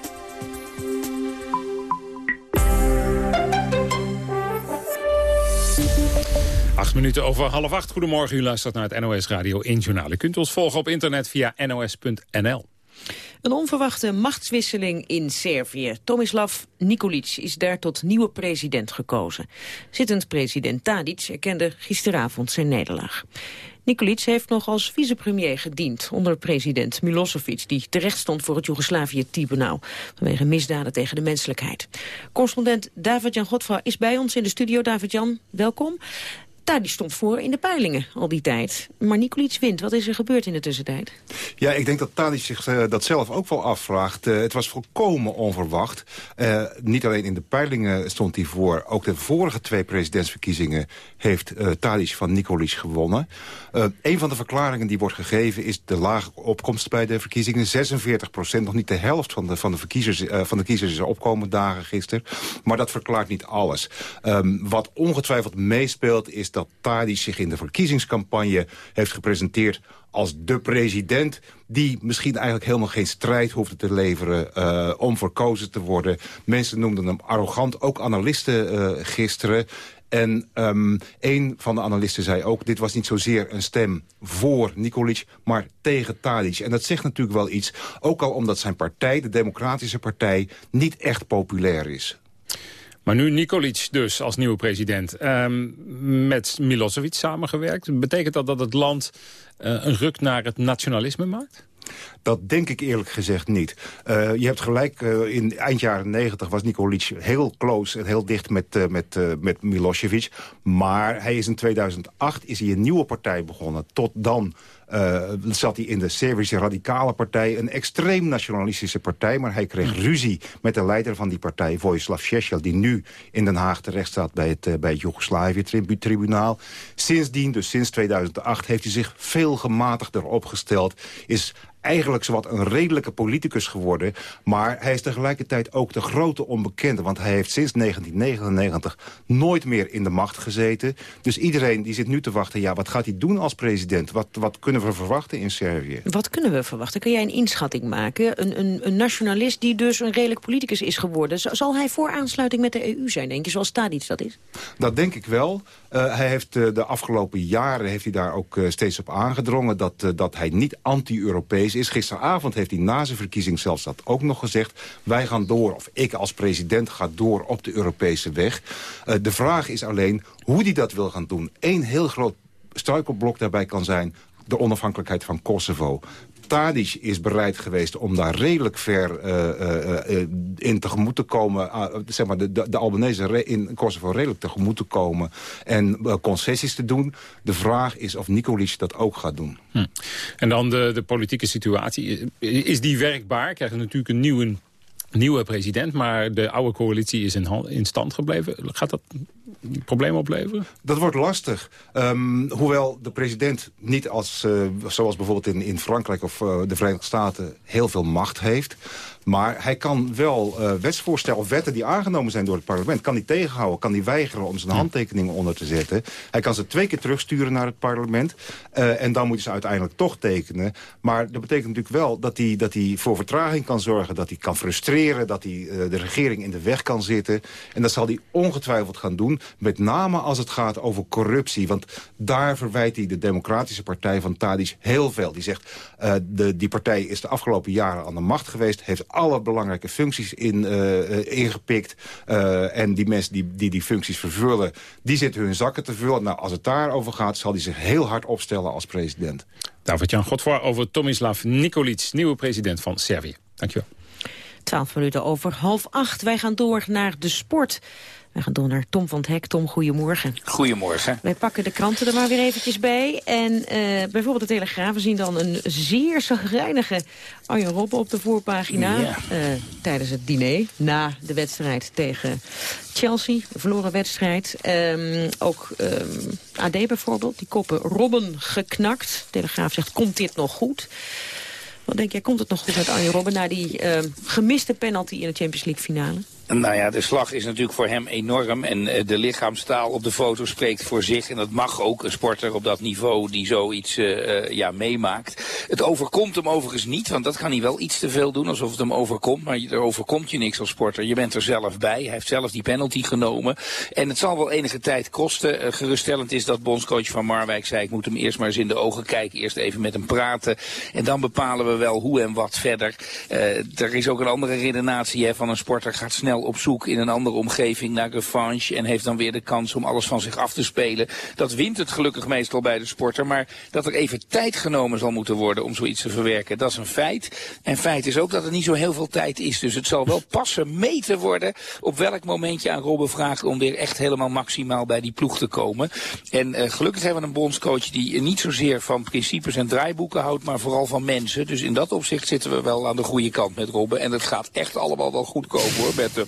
[SPEAKER 12] Acht minuten over half acht. Goedemorgen, u luistert naar het NOS Radio 1 Journaal. U kunt ons volgen op internet via nos.nl.
[SPEAKER 11] Een onverwachte machtswisseling in Servië. Tomislav Nikolic is daar tot nieuwe president gekozen. Zittend president Tadic erkende gisteravond zijn nederlaag. Nikolic heeft nog als vicepremier gediend onder president Milosevic... die terecht stond voor het Joegoslavië-tribunaal... vanwege misdaden tegen de menselijkheid. Correspondent David-Jan Godfra is bij ons in de studio. David-Jan, welkom. Die stond voor in de peilingen al die tijd. Maar Nicolic wint. Wat is er gebeurd in de tussentijd?
[SPEAKER 44] Ja, ik denk dat Tadic zich uh, dat zelf ook wel afvraagt. Uh, het was volkomen onverwacht. Uh, niet alleen in de peilingen stond hij voor. Ook de vorige twee presidentsverkiezingen heeft uh, van Nicolic gewonnen. Een van de verklaringen die wordt gegeven is de lage opkomst bij de verkiezingen. 46 procent, nog niet de helft van de, van de, verkiezers, van de kiezers is opkomen dagen gisteren. Maar dat verklaart niet alles. Um, wat ongetwijfeld meespeelt is dat Tadic zich in de verkiezingscampagne heeft gepresenteerd als de president die misschien eigenlijk helemaal geen strijd hoefde te leveren uh, om verkozen te worden. Mensen noemden hem arrogant, ook analisten uh, gisteren. En um, een van de analisten zei ook... dit was niet zozeer een stem voor Nikolic, maar tegen Tadic. En dat zegt natuurlijk wel iets. Ook al omdat zijn partij, de Democratische Partij... niet echt populair is.
[SPEAKER 12] Maar nu Nikolic dus als nieuwe president um, met Milosevic samengewerkt. Betekent dat dat het land uh, een ruk naar het nationalisme maakt?
[SPEAKER 44] Dat denk ik eerlijk gezegd niet. Uh, je hebt gelijk, uh, in eind jaren negentig was Nikolic heel close en heel dicht met, uh, met, met Milosevic. Maar hij is in 2008 is hij een nieuwe partij begonnen. Tot dan uh, zat hij in de Servische Radicale Partij. Een extreem nationalistische partij. Maar hij kreeg ruzie met de leider van die partij, Vojislav Šešelj... die nu in Den Haag terecht staat bij het, uh, bij het Joegoslavië-tribunaal. Sindsdien, dus sinds 2008, heeft hij zich veel gematigder opgesteld. Is eigenlijk zowat een redelijke politicus geworden. Maar hij is tegelijkertijd ook de grote onbekende. Want hij heeft sinds 1999 nooit meer in de macht gezeten. Dus iedereen die zit nu te wachten... ja, wat gaat hij doen als president? Wat, wat kunnen we verwachten in Servië?
[SPEAKER 11] Wat kunnen we verwachten? Kun jij een inschatting maken? Een, een, een nationalist die dus een redelijk politicus is geworden. Zal hij voor aansluiting met de EU zijn, denk je? Zoals Tadic dat is?
[SPEAKER 44] Dat denk ik wel. Uh, hij heeft uh, de afgelopen jaren heeft hij daar ook uh, steeds op aangedrongen... dat, dat hij niet anti-Europees is. Gisteravond heeft hij na zijn verkiezing zelfs dat ook nog gezegd. Wij gaan door, of ik als president ga door op de Europese weg. de vraag is alleen hoe hij dat wil gaan doen. Eén heel groot struikelblok daarbij kan zijn de onafhankelijkheid van Kosovo. Tadic is bereid geweest om daar redelijk ver uh, uh, in tegemoet te komen. Zeg maar de, de, de Albanese in Kosovo redelijk tegemoet te komen. En concessies te doen. De vraag is of Nikolic dat ook gaat doen.
[SPEAKER 12] Hm. En dan de, de politieke situatie. Is die werkbaar? Krijgen we natuurlijk een nieuwe nieuwe president, maar de oude coalitie is in, in stand gebleven. Gaat dat probleem opleveren?
[SPEAKER 44] Dat wordt lastig. Um, hoewel de president niet als, uh, zoals bijvoorbeeld in, in Frankrijk of uh, de Verenigde Staten heel veel macht heeft. Maar hij kan wel uh, wetsvoorstellen of wetten die aangenomen zijn door het parlement... kan hij tegenhouden, kan hij weigeren om zijn handtekeningen onder te zetten. Hij kan ze twee keer terugsturen naar het parlement. Uh, en dan moeten ze uiteindelijk toch tekenen. Maar dat betekent natuurlijk wel dat hij, dat hij voor vertraging kan zorgen... dat hij kan frustreren, dat hij uh, de regering in de weg kan zitten. En dat zal hij ongetwijfeld gaan doen. Met name als het gaat over corruptie. Want daar verwijt hij de Democratische Partij van Tadic heel veel. Die zegt, de, die partij is de afgelopen jaren aan de macht geweest... heeft alle belangrijke functies in, uh, ingepikt. Uh, en die mensen die, die die functies vervullen, die zitten hun zakken te vullen. Nou, als het daarover gaat, zal hij zich heel hard opstellen als president.
[SPEAKER 12] David-Jan Godvoor over Tomislav Nikolic, nieuwe president van Servië. Dankjewel.
[SPEAKER 11] Twaalf minuten over half acht. Wij gaan door naar de sport. We gaan door naar Tom van het Hek. Tom, goedemorgen.
[SPEAKER 45] Goedemorgen.
[SPEAKER 11] Wij pakken de kranten er maar weer eventjes bij. En uh, bijvoorbeeld de Telegraaf, we zien dan een zeer zagrijnige Arjen Robben op de voorpagina. Ja. Uh, tijdens het diner, na de wedstrijd tegen Chelsea. Verloren wedstrijd. Um, ook um, AD bijvoorbeeld, die koppen Robben geknakt. De Telegraaf zegt, komt dit nog goed? Wat denk jij, komt het nog goed met Arjen Robben... na die uh, gemiste penalty in de Champions League finale?
[SPEAKER 45] Nou ja, de slag is natuurlijk voor hem enorm. En uh, de lichaamstaal op de foto spreekt voor zich. En dat mag ook een sporter op dat niveau die zoiets uh, ja, meemaakt. Het overkomt hem overigens niet, want dat kan hij wel iets te veel doen. Alsof het hem overkomt, maar er overkomt je niks als sporter. Je bent er zelf bij. Hij heeft zelf die penalty genomen. En het zal wel enige tijd kosten. Geruststellend is dat bondscoach van Marwijk zei... ik moet hem eerst maar eens in de ogen kijken. Eerst even met hem praten. En dan bepalen we wel hoe en wat verder. er is ook een andere redenatie hè, van een sporter gaat snel op zoek in een andere omgeving naar revanche. En heeft dan weer de kans om alles van zich af te spelen. Dat wint het gelukkig meestal bij de sporter. Maar dat er even tijd genomen zal moeten worden om zoiets te verwerken, dat is een feit. En feit is ook dat er niet zo heel veel tijd is. Dus het zal wel passen meten worden op welk moment je aan Robben vraagt om weer echt helemaal maximaal bij die ploeg te komen. En uh, gelukkig hebben we een bondscoach die niet zozeer van principes en draaiboeken houdt, maar vooral van mensen. Dus in dat opzicht zitten we wel aan de goede kant met Robben. En het gaat echt allemaal wel goed komen hoor, met hem.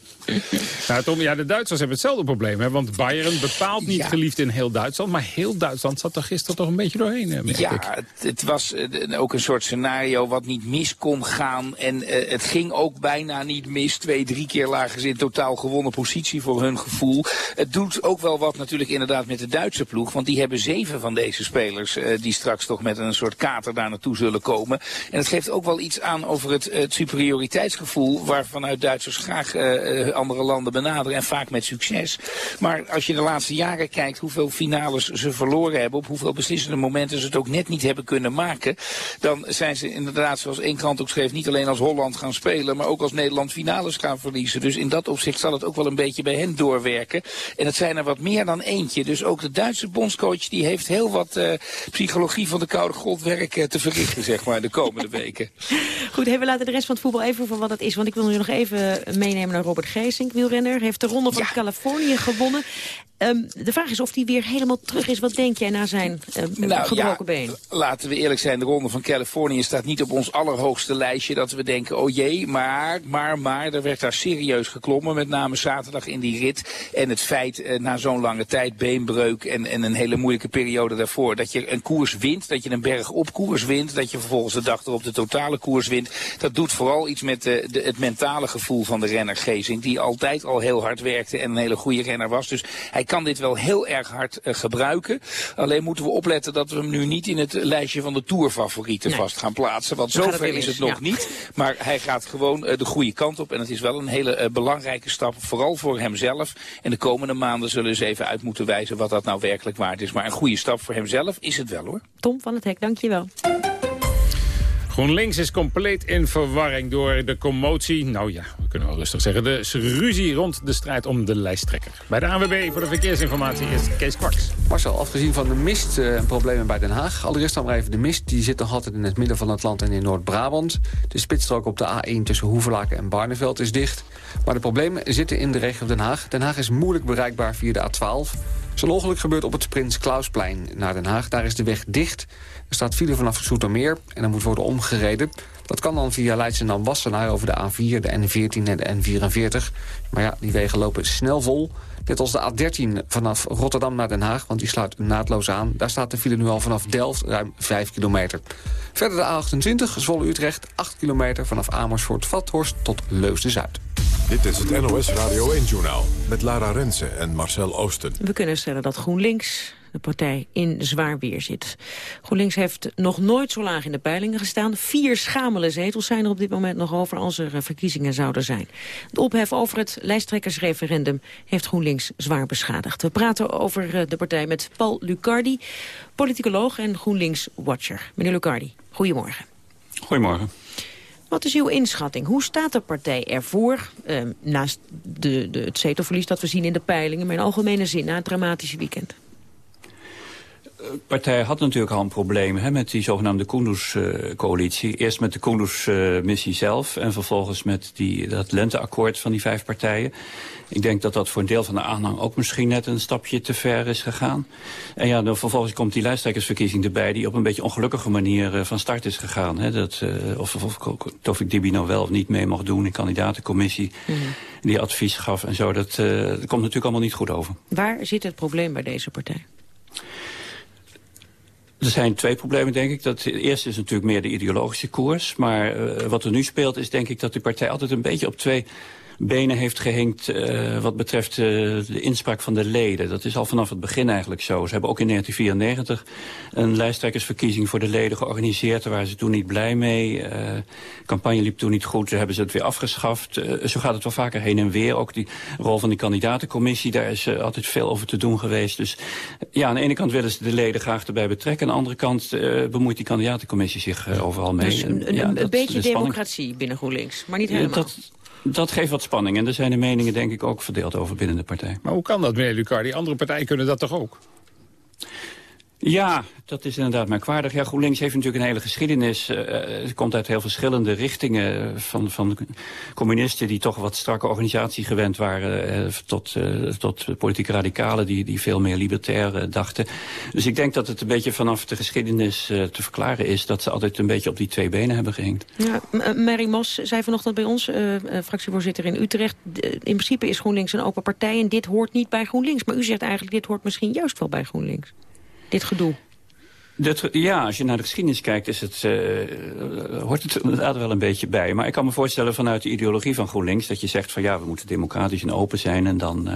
[SPEAKER 12] Nou, Tom, ja, de Duitsers hebben hetzelfde probleem. Hè? Want Bayern bepaalt niet geliefd in heel Duitsland. Maar heel Duitsland zat er gisteren toch een beetje doorheen,
[SPEAKER 45] Ja, het, het, was uh, ook een soort scenario wat niet mis kon gaan. En uh, het ging ook bijna niet mis. Twee, drie keer lagen ze in totaal gewonnen positie voor hun gevoel. Het doet ook wel wat natuurlijk inderdaad met de Duitse ploeg. Want die hebben zeven van deze spelers uh, die straks toch met een soort kater daar naartoe zullen komen. En het geeft ook wel iets aan over het, het superioriteitsgevoel... waar vanuit Duitsers graag andere landen benaderen. En vaak met succes. Maar als je de laatste jaren kijkt hoeveel finales ze verloren hebben. Op hoeveel beslissende momenten ze het ook net niet hebben kunnen maken. Dan zijn ze inderdaad, zoals één krant ook schreef, niet alleen als Holland gaan spelen. Maar ook als Nederland finales gaan verliezen. Dus in dat opzicht zal het ook wel een beetje bij hen doorwerken. En het zijn er wat meer dan eentje. Dus ook de Duitse bondscoach die heeft heel wat uh, psychologie van de koude grondwerk uh, te verrichten, zeg maar, de komende weken.
[SPEAKER 11] Goed, we laten de rest van het voetbal even voor wat het is. Want ik wil nu nog even meenemen naar Robert Geesink, wielrenner. Heeft de Ronde van ja. Californië gewonnen. Um, de vraag is of hij weer helemaal terug is. Wat denk jij na zijn uh, nou, gebroken ja, been?
[SPEAKER 45] Laten we eerlijk zijn, de Ronde van Californië staat niet op ons allerhoogste lijstje. Dat we denken, oh jee, maar, maar, maar. Er werd daar serieus geklommen, met name zaterdag in die rit. En het feit, uh, na zo'n lange tijd, beenbreuk en, en een hele moeilijke periode daarvoor. Dat je een koers wint, dat je een berg op koers wint. Dat je vervolgens de dag erop de totale koers wint. Dat doet vooral iets met de, de, het mentale gevoel van de renner Gezing. Die altijd al heel hard werkte en een hele goede renner was. Dus hij kan dit wel heel erg hard uh, gebruiken. Alleen moeten we opletten dat we hem nu niet in het lijstje van de tourfavorieten nee. vast gaan plaatsen. Want zover is het nog ja. niet. Maar hij gaat gewoon uh, de goede kant op. En het is wel een hele uh, belangrijke stap, vooral voor hemzelf. En de komende maanden zullen ze even uit moeten wijzen wat dat nou werkelijk waard is. Maar een goede stap voor hemzelf is het wel hoor.
[SPEAKER 11] Tom van het Hek, dankjewel.
[SPEAKER 12] GroenLinks is compleet in verwarring door de commotie. Nou ja, we kunnen wel rustig zeggen. De ruzie rond de strijd om de lijsttrekker. Bij de ANWB voor de verkeersinformatie is Kees Kwaks.
[SPEAKER 3] Marcel, afgezien van de mist en uh, problemen bij Den Haag. Allereerst dan maar even de mist. Die zit nog altijd in het midden van het land en in Noord-Brabant. De spitsstrook op de A1 tussen Hoevelaken en Barneveld is dicht. Maar de problemen zitten in de regio Den Haag. Den Haag is moeilijk bereikbaar via de A12. Zo'n ongeluk gebeurt op het Prins Klausplein naar Den Haag. Daar is de weg dicht. Er staat file vanaf Soetermeer en er moet worden omgereden. Dat kan dan via Leidschendam-Wassenaar over de A4, de N14 en de N44. Maar ja, die wegen lopen snel vol. Net als de A13 vanaf Rotterdam naar Den Haag, want die sluit naadloos aan. Daar staat de file nu al vanaf Delft, ruim 5 kilometer. Verder de A28, Zwolle-Utrecht, 8 kilometer vanaf Amersfoort-Vathorst tot Leusden-Zuid.
[SPEAKER 1] Dit is het NOS Radio 1-journaal met Lara Rensen en Marcel Oosten.
[SPEAKER 11] We kunnen stellen dat GroenLinks de partij in zwaar weer zit. GroenLinks heeft nog nooit zo laag in de peilingen gestaan. Vier schamele zetels zijn er op dit moment nog over als er verkiezingen zouden zijn. De ophef over het lijsttrekkersreferendum heeft GroenLinks zwaar beschadigd. We praten over de partij met Paul Lucardi, politicoloog en GroenLinks-watcher. Meneer Lucardi, goedemorgen.
[SPEAKER 14] Goedemorgen.
[SPEAKER 11] Wat is uw inschatting? Hoe staat de partij ervoor, eh, naast de, de, het zetelverlies dat we zien in de peilingen... maar in algemene zin na het dramatische weekend?
[SPEAKER 14] Partij had natuurlijk al een probleem hè, met die zogenaamde Kunduz-coalitie. Eerst met de Kunduz-missie zelf en vervolgens met die, dat lenteakkoord van die vijf partijen. Ik denk dat dat voor een deel van de aanhang ook misschien net een stapje te ver is gegaan. En ja, dan vervolgens komt die lijsttrekkersverkiezing erbij... die op een beetje ongelukkige manier uh, van start is gegaan. Hè? Dat, uh, of, of, of Tofik Dibi nou wel of niet mee mocht doen... in kandidatencommissie mm -hmm. die advies gaf en zo. Dat, uh, dat komt natuurlijk allemaal niet goed over.
[SPEAKER 11] Waar zit het probleem bij deze partij?
[SPEAKER 14] Er zijn twee problemen, denk ik. Dat, het eerste is natuurlijk meer de ideologische koers. Maar uh, wat er nu speelt is denk ik dat die partij altijd een beetje op twee benen heeft gehinkt uh, wat betreft uh, de inspraak van de leden. Dat is al vanaf het begin eigenlijk zo. Ze hebben ook in 1994 een lijsttrekkersverkiezing voor de leden georganiseerd. Daar waren ze toen niet blij mee. Uh, de campagne liep toen niet goed. Toen hebben ze het weer afgeschaft. zo gaat het wel vaker heen en weer. Ook die rol van die kandidatencommissie, daar is altijd veel over te doen geweest. Dus ja, aan de ene kant willen ze de leden graag erbij betrekken. Aan de andere kant bemoeit die kandidatencommissie zich overal mee.
[SPEAKER 11] Dus een,
[SPEAKER 14] en,
[SPEAKER 11] ja, een, een beetje de democratie binnen GroenLinks, maar niet helemaal.
[SPEAKER 14] Dat, Dat geeft wat spanning. En er zijn de meningen denk ik ook verdeeld over binnen de partij.
[SPEAKER 12] Maar hoe kan dat, meneer Lucar? Die andere partijen kunnen dat toch ook?
[SPEAKER 14] Ja, dat is inderdaad merkwaardig. Ja, GroenLinks heeft natuurlijk een hele geschiedenis. Uh, het komt uit heel verschillende richtingen van, van communisten... die toch wat strakke organisatie gewend waren... Tot, tot politieke radicalen die, die veel meer libertair dachten. Dus ik denk dat het een beetje vanaf de geschiedenis te verklaren is... dat ze altijd een beetje op die twee benen hebben gehinkt.
[SPEAKER 11] Ja, Mary Mos zei vanochtend bij ons, fractievoorzitter in Utrecht... in principe is GroenLinks een open partij en dit hoort niet bij GroenLinks. Maar u zegt eigenlijk, dit hoort misschien juist wel bij GroenLinks dit gedoe?
[SPEAKER 14] Dat, ja, als je naar de geschiedenis kijkt, is het, uh, hoort het inderdaad wel een beetje bij. Maar ik kan me voorstellen vanuit de ideologie van GroenLinks... dat je zegt van ja, we moeten democratisch en open zijn... en dan, uh,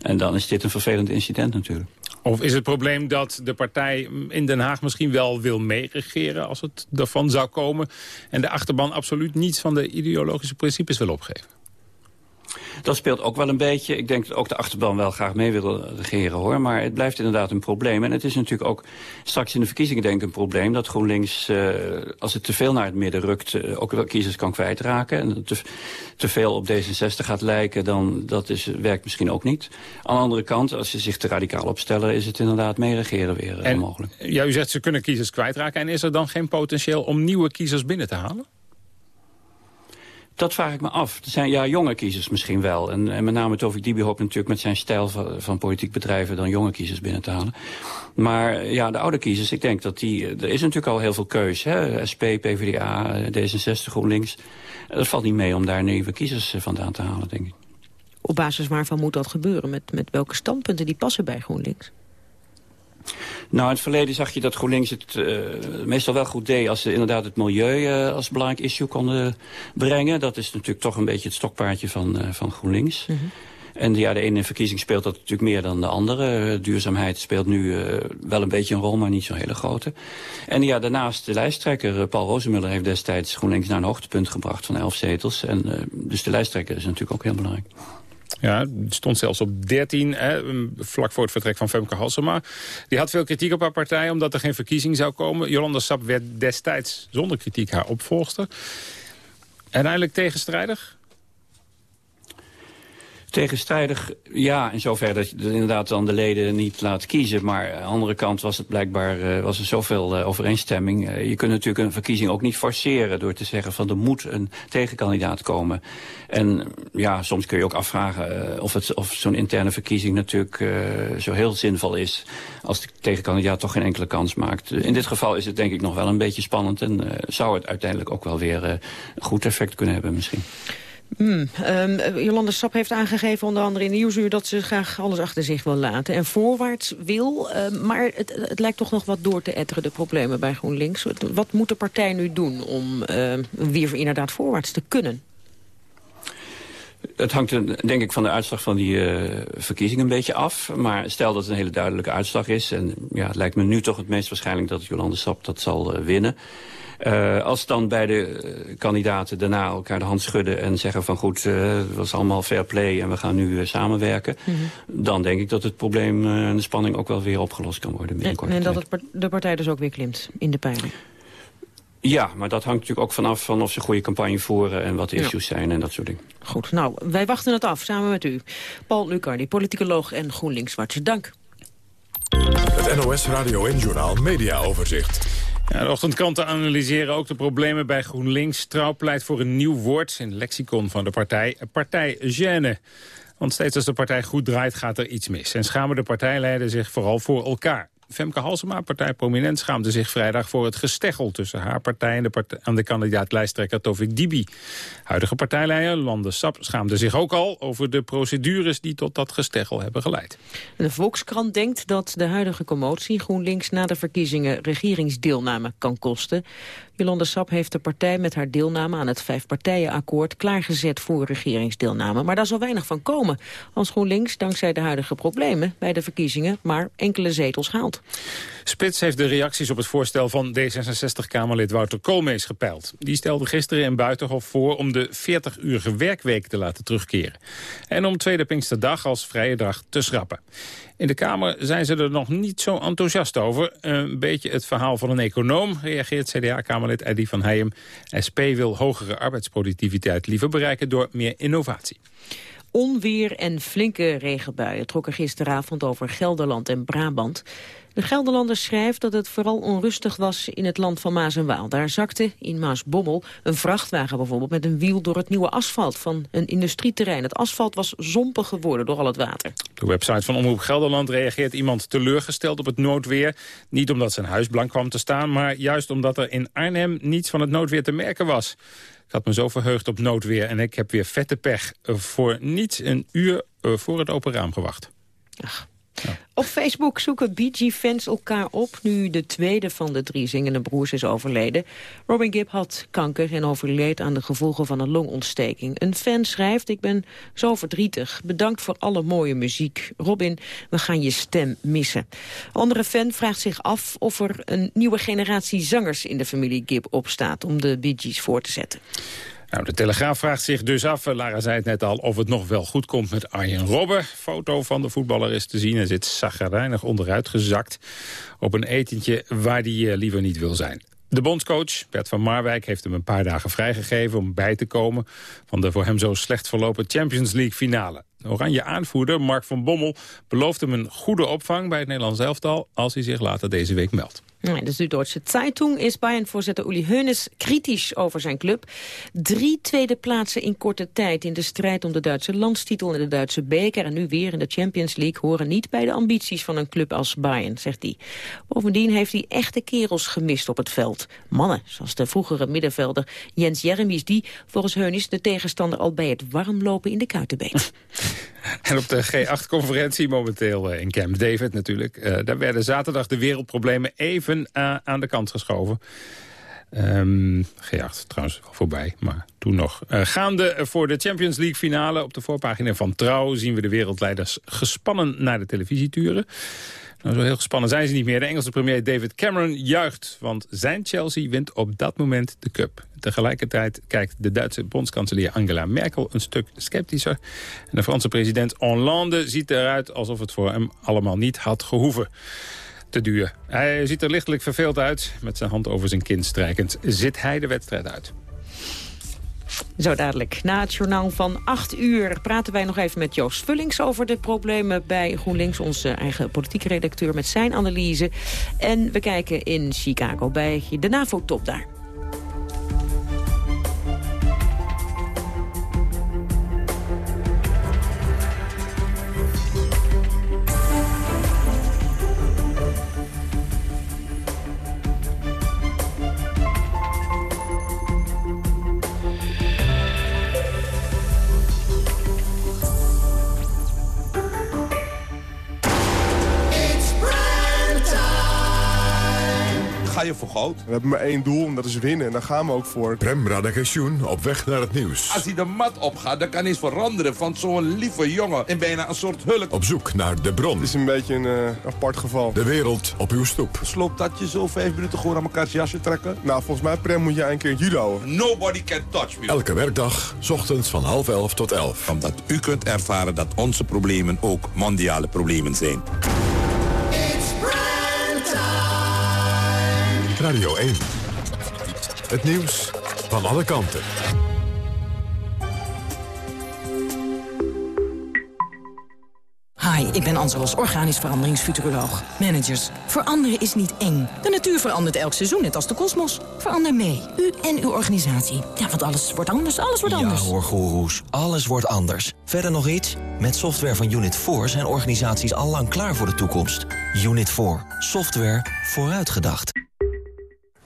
[SPEAKER 14] en dan is dit een vervelend incident natuurlijk.
[SPEAKER 12] Of is het probleem dat de partij in Den Haag misschien wel wil meeregeren... als het ervan zou komen... en de achterban absoluut niets van de ideologische principes wil opgeven?
[SPEAKER 14] Dat speelt ook wel een beetje. Ik denk dat ook de achterban wel graag mee wil regeren, hoor. Maar het blijft inderdaad een probleem. En het is natuurlijk ook straks in de verkiezingen denk ik een probleem... dat GroenLinks, uh, als het te veel naar het midden rukt... Uh, ook wel kiezers kan kwijtraken. En te, te veel op D66 gaat lijken, dan dat is, werkt misschien ook niet. Aan de andere kant, als ze zich te radicaal opstellen... is het inderdaad meeregeren weer uh, mogelijk.
[SPEAKER 12] Ja, u zegt ze kunnen kiezers kwijtraken. En is er dan geen potentieel om nieuwe kiezers binnen te halen?
[SPEAKER 14] Dat vraag ik me af. Er zijn ja, jonge kiezers misschien wel. En, en met name Tovik Dibi hoopt natuurlijk met zijn stijl van, van, politiek bedrijven... dan jonge kiezers binnen te halen. Maar ja, de oude kiezers, ik denk dat die... Er is natuurlijk al heel veel keus. Hè? SP, PvdA, D66, GroenLinks. Dat valt niet mee om daar nieuwe kiezers vandaan te halen, denk ik.
[SPEAKER 11] Op basis waarvan moet dat gebeuren? Met, met welke standpunten die passen bij GroenLinks?
[SPEAKER 14] Nou, in het verleden zag je dat GroenLinks het uh, meestal wel goed deed... als ze inderdaad het milieu uh, als belangrijk issue konden brengen. Dat is natuurlijk toch een beetje het stokpaardje van, uh, van GroenLinks. -hmm. En ja, de ene verkiezing speelt dat natuurlijk meer dan de andere. Duurzaamheid speelt nu wel een beetje een rol, maar niet zo'n hele grote. En ja, daarnaast de lijsttrekker Paul Rozemuller heeft destijds GroenLinks naar een hoogtepunt gebracht van elf zetels. En dus de lijsttrekker is natuurlijk ook heel belangrijk.
[SPEAKER 12] Ja, stond zelfs op 13, hè, vlak voor het vertrek van Femke Halsema. Die had veel kritiek op haar partij, omdat er geen verkiezing zou komen. Jolanda Sap werd destijds zonder kritiek haar opvolgster. Uiteindelijk tegenstrijdig?
[SPEAKER 14] Tegenstrijdig, ja, in zover dat je inderdaad dan de leden niet laat kiezen. Maar aan de andere kant was het blijkbaar uh, was er zoveel uh, overeenstemming. Uh, je kunt natuurlijk een verkiezing ook niet forceren door te zeggen van er moet een tegenkandidaat komen. En ja, soms kun je ook afvragen of, het, of zo'n interne verkiezing natuurlijk zo heel zinvol is. Als de tegenkandidaat toch geen enkele kans maakt. In dit geval is het denk ik nog wel een beetje spannend. En zou het uiteindelijk ook wel weer een goed effect kunnen hebben misschien.
[SPEAKER 11] Hmm. Um, Jolande Sap heeft aangegeven, onder andere in Nieuwsuur... dat ze graag alles achter zich wil laten en voorwaarts wil. Uh, maar het, het, lijkt toch nog wat door te etteren, de problemen bij GroenLinks. Wat moet de partij nu doen om uh, weer inderdaad voorwaarts te kunnen?
[SPEAKER 14] Het hangt denk ik van de uitslag van die uh, verkiezing een beetje af. Maar stel dat het een hele duidelijke uitslag is... en ja, het lijkt me nu toch het meest waarschijnlijk dat Jolande Sap dat zal uh, winnen... Uh, als dan beide uh, kandidaten daarna elkaar de hand schudden en zeggen van goed, uh, het was allemaal fair play en we gaan nu samenwerken. Mm -hmm. Dan denk ik dat het probleem en de spanning ook wel weer opgelost kan worden binnenkort.
[SPEAKER 11] En, en dat het de partij dus ook weer klimt in de peiling.
[SPEAKER 14] Ja, maar dat hangt natuurlijk ook vanaf van of ze goede campagne voeren... en wat de issues ja. zijn en dat soort dingen.
[SPEAKER 11] Goed, nou, wij wachten het af samen met u. Paul Lucardi, politicoloog en GroenLinks-Watcher. Dank.
[SPEAKER 1] Het NOS Radio en Journaal Media Overzicht.
[SPEAKER 12] Ja, de ochtendkranten analyseren ook de problemen bij GroenLinks. Trouw pleit voor een nieuw woord in lexicon van de partij. Partijgêne. Want steeds als de partij goed draait gaat er iets mis. En schamen de partijleiders zich vooral voor elkaar. Femke Halsema, partij Prominent, schaamde zich vrijdag voor het gesteggel tussen haar partij en de, kandidaat-lijsttrekker Tovik Dibi. Huidige partijleider Lande Sap schaamde zich ook al over de procedures die tot dat gesteggel hebben geleid.
[SPEAKER 11] De Volkskrant denkt dat de huidige commotie GroenLinks na de verkiezingen regeringsdeelname kan kosten. Jolande Sap heeft de partij met haar deelname aan het vijfpartijenakkoord klaargezet voor regeringsdeelname. Maar daar zal weinig van komen als GroenLinks dankzij de huidige problemen bij de verkiezingen maar enkele zetels haalt.
[SPEAKER 12] Spits heeft de reacties op het voorstel van D66-Kamerlid Wouter Koolmees gepeild. Die stelde gisteren in Buitenhof voor om de 40-urige werkweek te laten terugkeren. En om Tweede Pinksterdag als vrije dag te schrappen. In de Kamer zijn ze er nog niet zo enthousiast over. Een beetje het verhaal van een econoom, reageert CDA-Kamerlid Kamerlid Eddy van Heijem. SP wil hogere arbeidsproductiviteit liever bereiken door meer innovatie.
[SPEAKER 11] Onweer en flinke regenbuien trokken gisteravond over Gelderland en Brabant. De Gelderlander schrijft dat het vooral onrustig was in het land van Maas en Waal. Daar zakte in Maasbommel een vrachtwagen bijvoorbeeld met een wiel door het nieuwe asfalt van een industrieterrein. Het asfalt was zompig geworden door al het water.
[SPEAKER 12] Op de website van Omroep Gelderland reageert iemand teleurgesteld op het noodweer. Niet omdat zijn huis blank kwam te staan, maar juist omdat er in Arnhem niets van het noodweer te merken was. Ik had me zo verheugd op noodweer en ik heb weer vette pech voor niets een uur eh, voor het open raam gewacht.
[SPEAKER 11] Ach. Facebook zoeken Bee Gees-fans elkaar op... nu de tweede van de drie zingende broers is overleden. Robin Gibb had kanker en overleed aan de gevolgen van een longontsteking. Een fan schrijft, ik ben zo verdrietig. Bedankt voor alle mooie muziek. Robin, we gaan je stem missen. andere fan vraagt zich af of er een nieuwe generatie zangers... in de familie Gibb opstaat om de Bee Gees voor te zetten.
[SPEAKER 12] Nou, de Telegraaf vraagt zich dus af, eh, Lara zei het net al... of het nog wel goed komt met Arjen Robben. Foto van de voetballer is te zien. Hij zit zagrijnig onderuit gezakt op een etentje waar hij eh, liever niet wil zijn. De bondscoach, Bert van Marwijk, heeft hem een paar dagen vrijgegeven... om bij te komen van de voor hem zo slecht verlopen Champions League finale. Oranje aanvoerder, Mark van Bommel, belooft hem een goede opvang... bij het Nederlands elftal als hij zich later deze week meldt.
[SPEAKER 11] Nee, de Süddeutsche Zeitung is Bayern-voorzitter Uli Hoeneß kritisch over zijn club. Drie tweede plaatsen in korte tijd in de strijd om de Duitse landstitel en de Duitse beker... en nu weer in de Champions League horen niet bij de ambities van een club als Bayern, zegt hij. Bovendien heeft hij echte kerels gemist op het veld. Mannen, zoals de vroegere middenvelder Jens Jeremies... die volgens Hoeneß de tegenstander al bij het warmlopen in de kuiten beet.
[SPEAKER 12] En op de G8-conferentie momenteel eh, in Camp David natuurlijk... Uh, daar werden zaterdag de wereldproblemen even uh, aan de kant geschoven. Um, G8 trouwens voorbij, maar toen nog. Gaande voor de Champions League finale op de voorpagina van Trouw... zien we de wereldleiders gespannen naar de televisie turen. Nou, zo heel gespannen zijn ze niet meer. De Engelse premier David Cameron juicht, want zijn Chelsea wint op dat moment de cup. Tegelijkertijd kijkt de Duitse bondskanselier Angela Merkel een stuk sceptischer. En de Franse president Hollande ziet eruit alsof het voor hem allemaal niet had gehoeven te duur. Hij ziet er lichtelijk verveeld uit. Met zijn hand over zijn kin strijkend zit hij de wedstrijd uit.
[SPEAKER 11] Zo dadelijk. Na het journaal van 8 uur praten wij nog even met Joost Vullings... over de problemen bij GroenLinks, onze eigen politieke redacteur... met zijn analyse. En we kijken in Chicago bij de NAVO-top daar.
[SPEAKER 46] Je voor goud. We hebben maar één doel en dat is winnen. En daar gaan we ook voor.
[SPEAKER 1] Prem Radagensjoen op weg naar het nieuws.
[SPEAKER 46] Als hij de mat opgaat, dan kan iets veranderen van zo'n lieve jongen in bijna een soort hulk.
[SPEAKER 1] Op zoek naar de bron.
[SPEAKER 46] Het is een beetje een uh, apart geval.
[SPEAKER 1] De wereld op uw stoep.
[SPEAKER 46] Sloopt dat je zo vijf minuten gewoon aan elkaar jasje trekken? Nou, volgens mij, Prem, moet jij een keer judo. Nobody can touch me.
[SPEAKER 1] Elke werkdag, ochtends van half elf tot elf.
[SPEAKER 46] Omdat u kunt ervaren dat onze problemen ook mondiale problemen zijn.
[SPEAKER 1] Radio 1. Het nieuws van alle kanten.
[SPEAKER 47] Hi, ik ben Anselos, organisch veranderingsfuturoloog. Managers, veranderen is niet eng. De natuur verandert elk seizoen, net als de kosmos. Verander mee, u en uw organisatie. Ja, want alles wordt anders, alles wordt anders.
[SPEAKER 48] Ja hoor, goeroes, alles wordt anders. Verder nog iets? Met software van Unit 4 zijn organisaties al lang klaar voor de toekomst. Unit 4, software vooruitgedacht.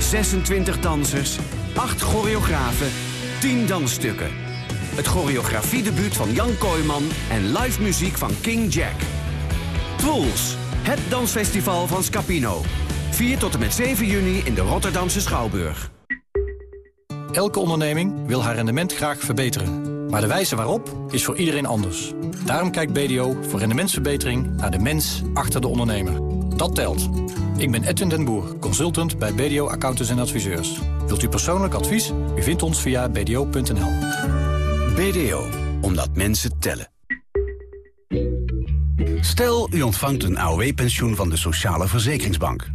[SPEAKER 49] 26 dansers, 8 choreografen, 10 dansstukken. Het choreografiedebuut van Jan Kooijman en live muziek van King Jack. Twools, het dansfestival van Scapino. 4 tot en met 7 juni in de Rotterdamse Schouwburg.
[SPEAKER 45] Elke onderneming wil haar rendement graag verbeteren. Maar de wijze waarop is voor iedereen anders. Daarom kijkt BDO voor rendementsverbetering naar de mens achter de ondernemer. Dat telt. Ik ben Edwin den Boer, consultant bij BDO Accountants en Adviseurs. Wilt u persoonlijk advies? U vindt ons via bdo.nl.
[SPEAKER 50] BDO, omdat mensen tellen. Stel, u ontvangt een AOW-pensioen van de Sociale Verzekeringsbank.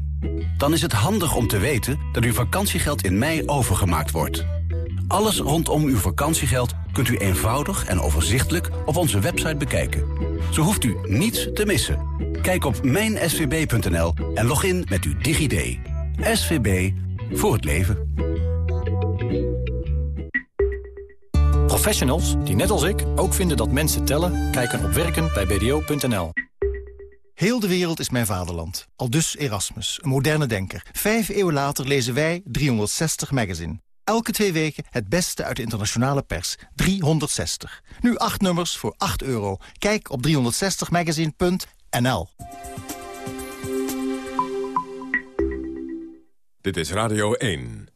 [SPEAKER 50] Dan is het handig om te weten dat uw vakantiegeld in mei overgemaakt wordt. Alles rondom uw vakantiegeld kunt u eenvoudig en overzichtelijk op onze website bekijken. Zo hoeft u niets te missen. Kijk op mijnsvb.nl en log in met uw DigiD. SVB voor het leven.
[SPEAKER 45] Professionals die net als ik ook vinden dat mensen tellen... kijken op werken bij bdo.nl.
[SPEAKER 23] Heel de wereld is mijn vaderland. Al dus Erasmus, een moderne denker. Vijf eeuwen later lezen wij 360 Magazine. Elke twee weken het beste uit de internationale pers. 360. Nu acht nummers voor 8 euro. Kijk op 360magazine.nl
[SPEAKER 1] Dit is Radio 1.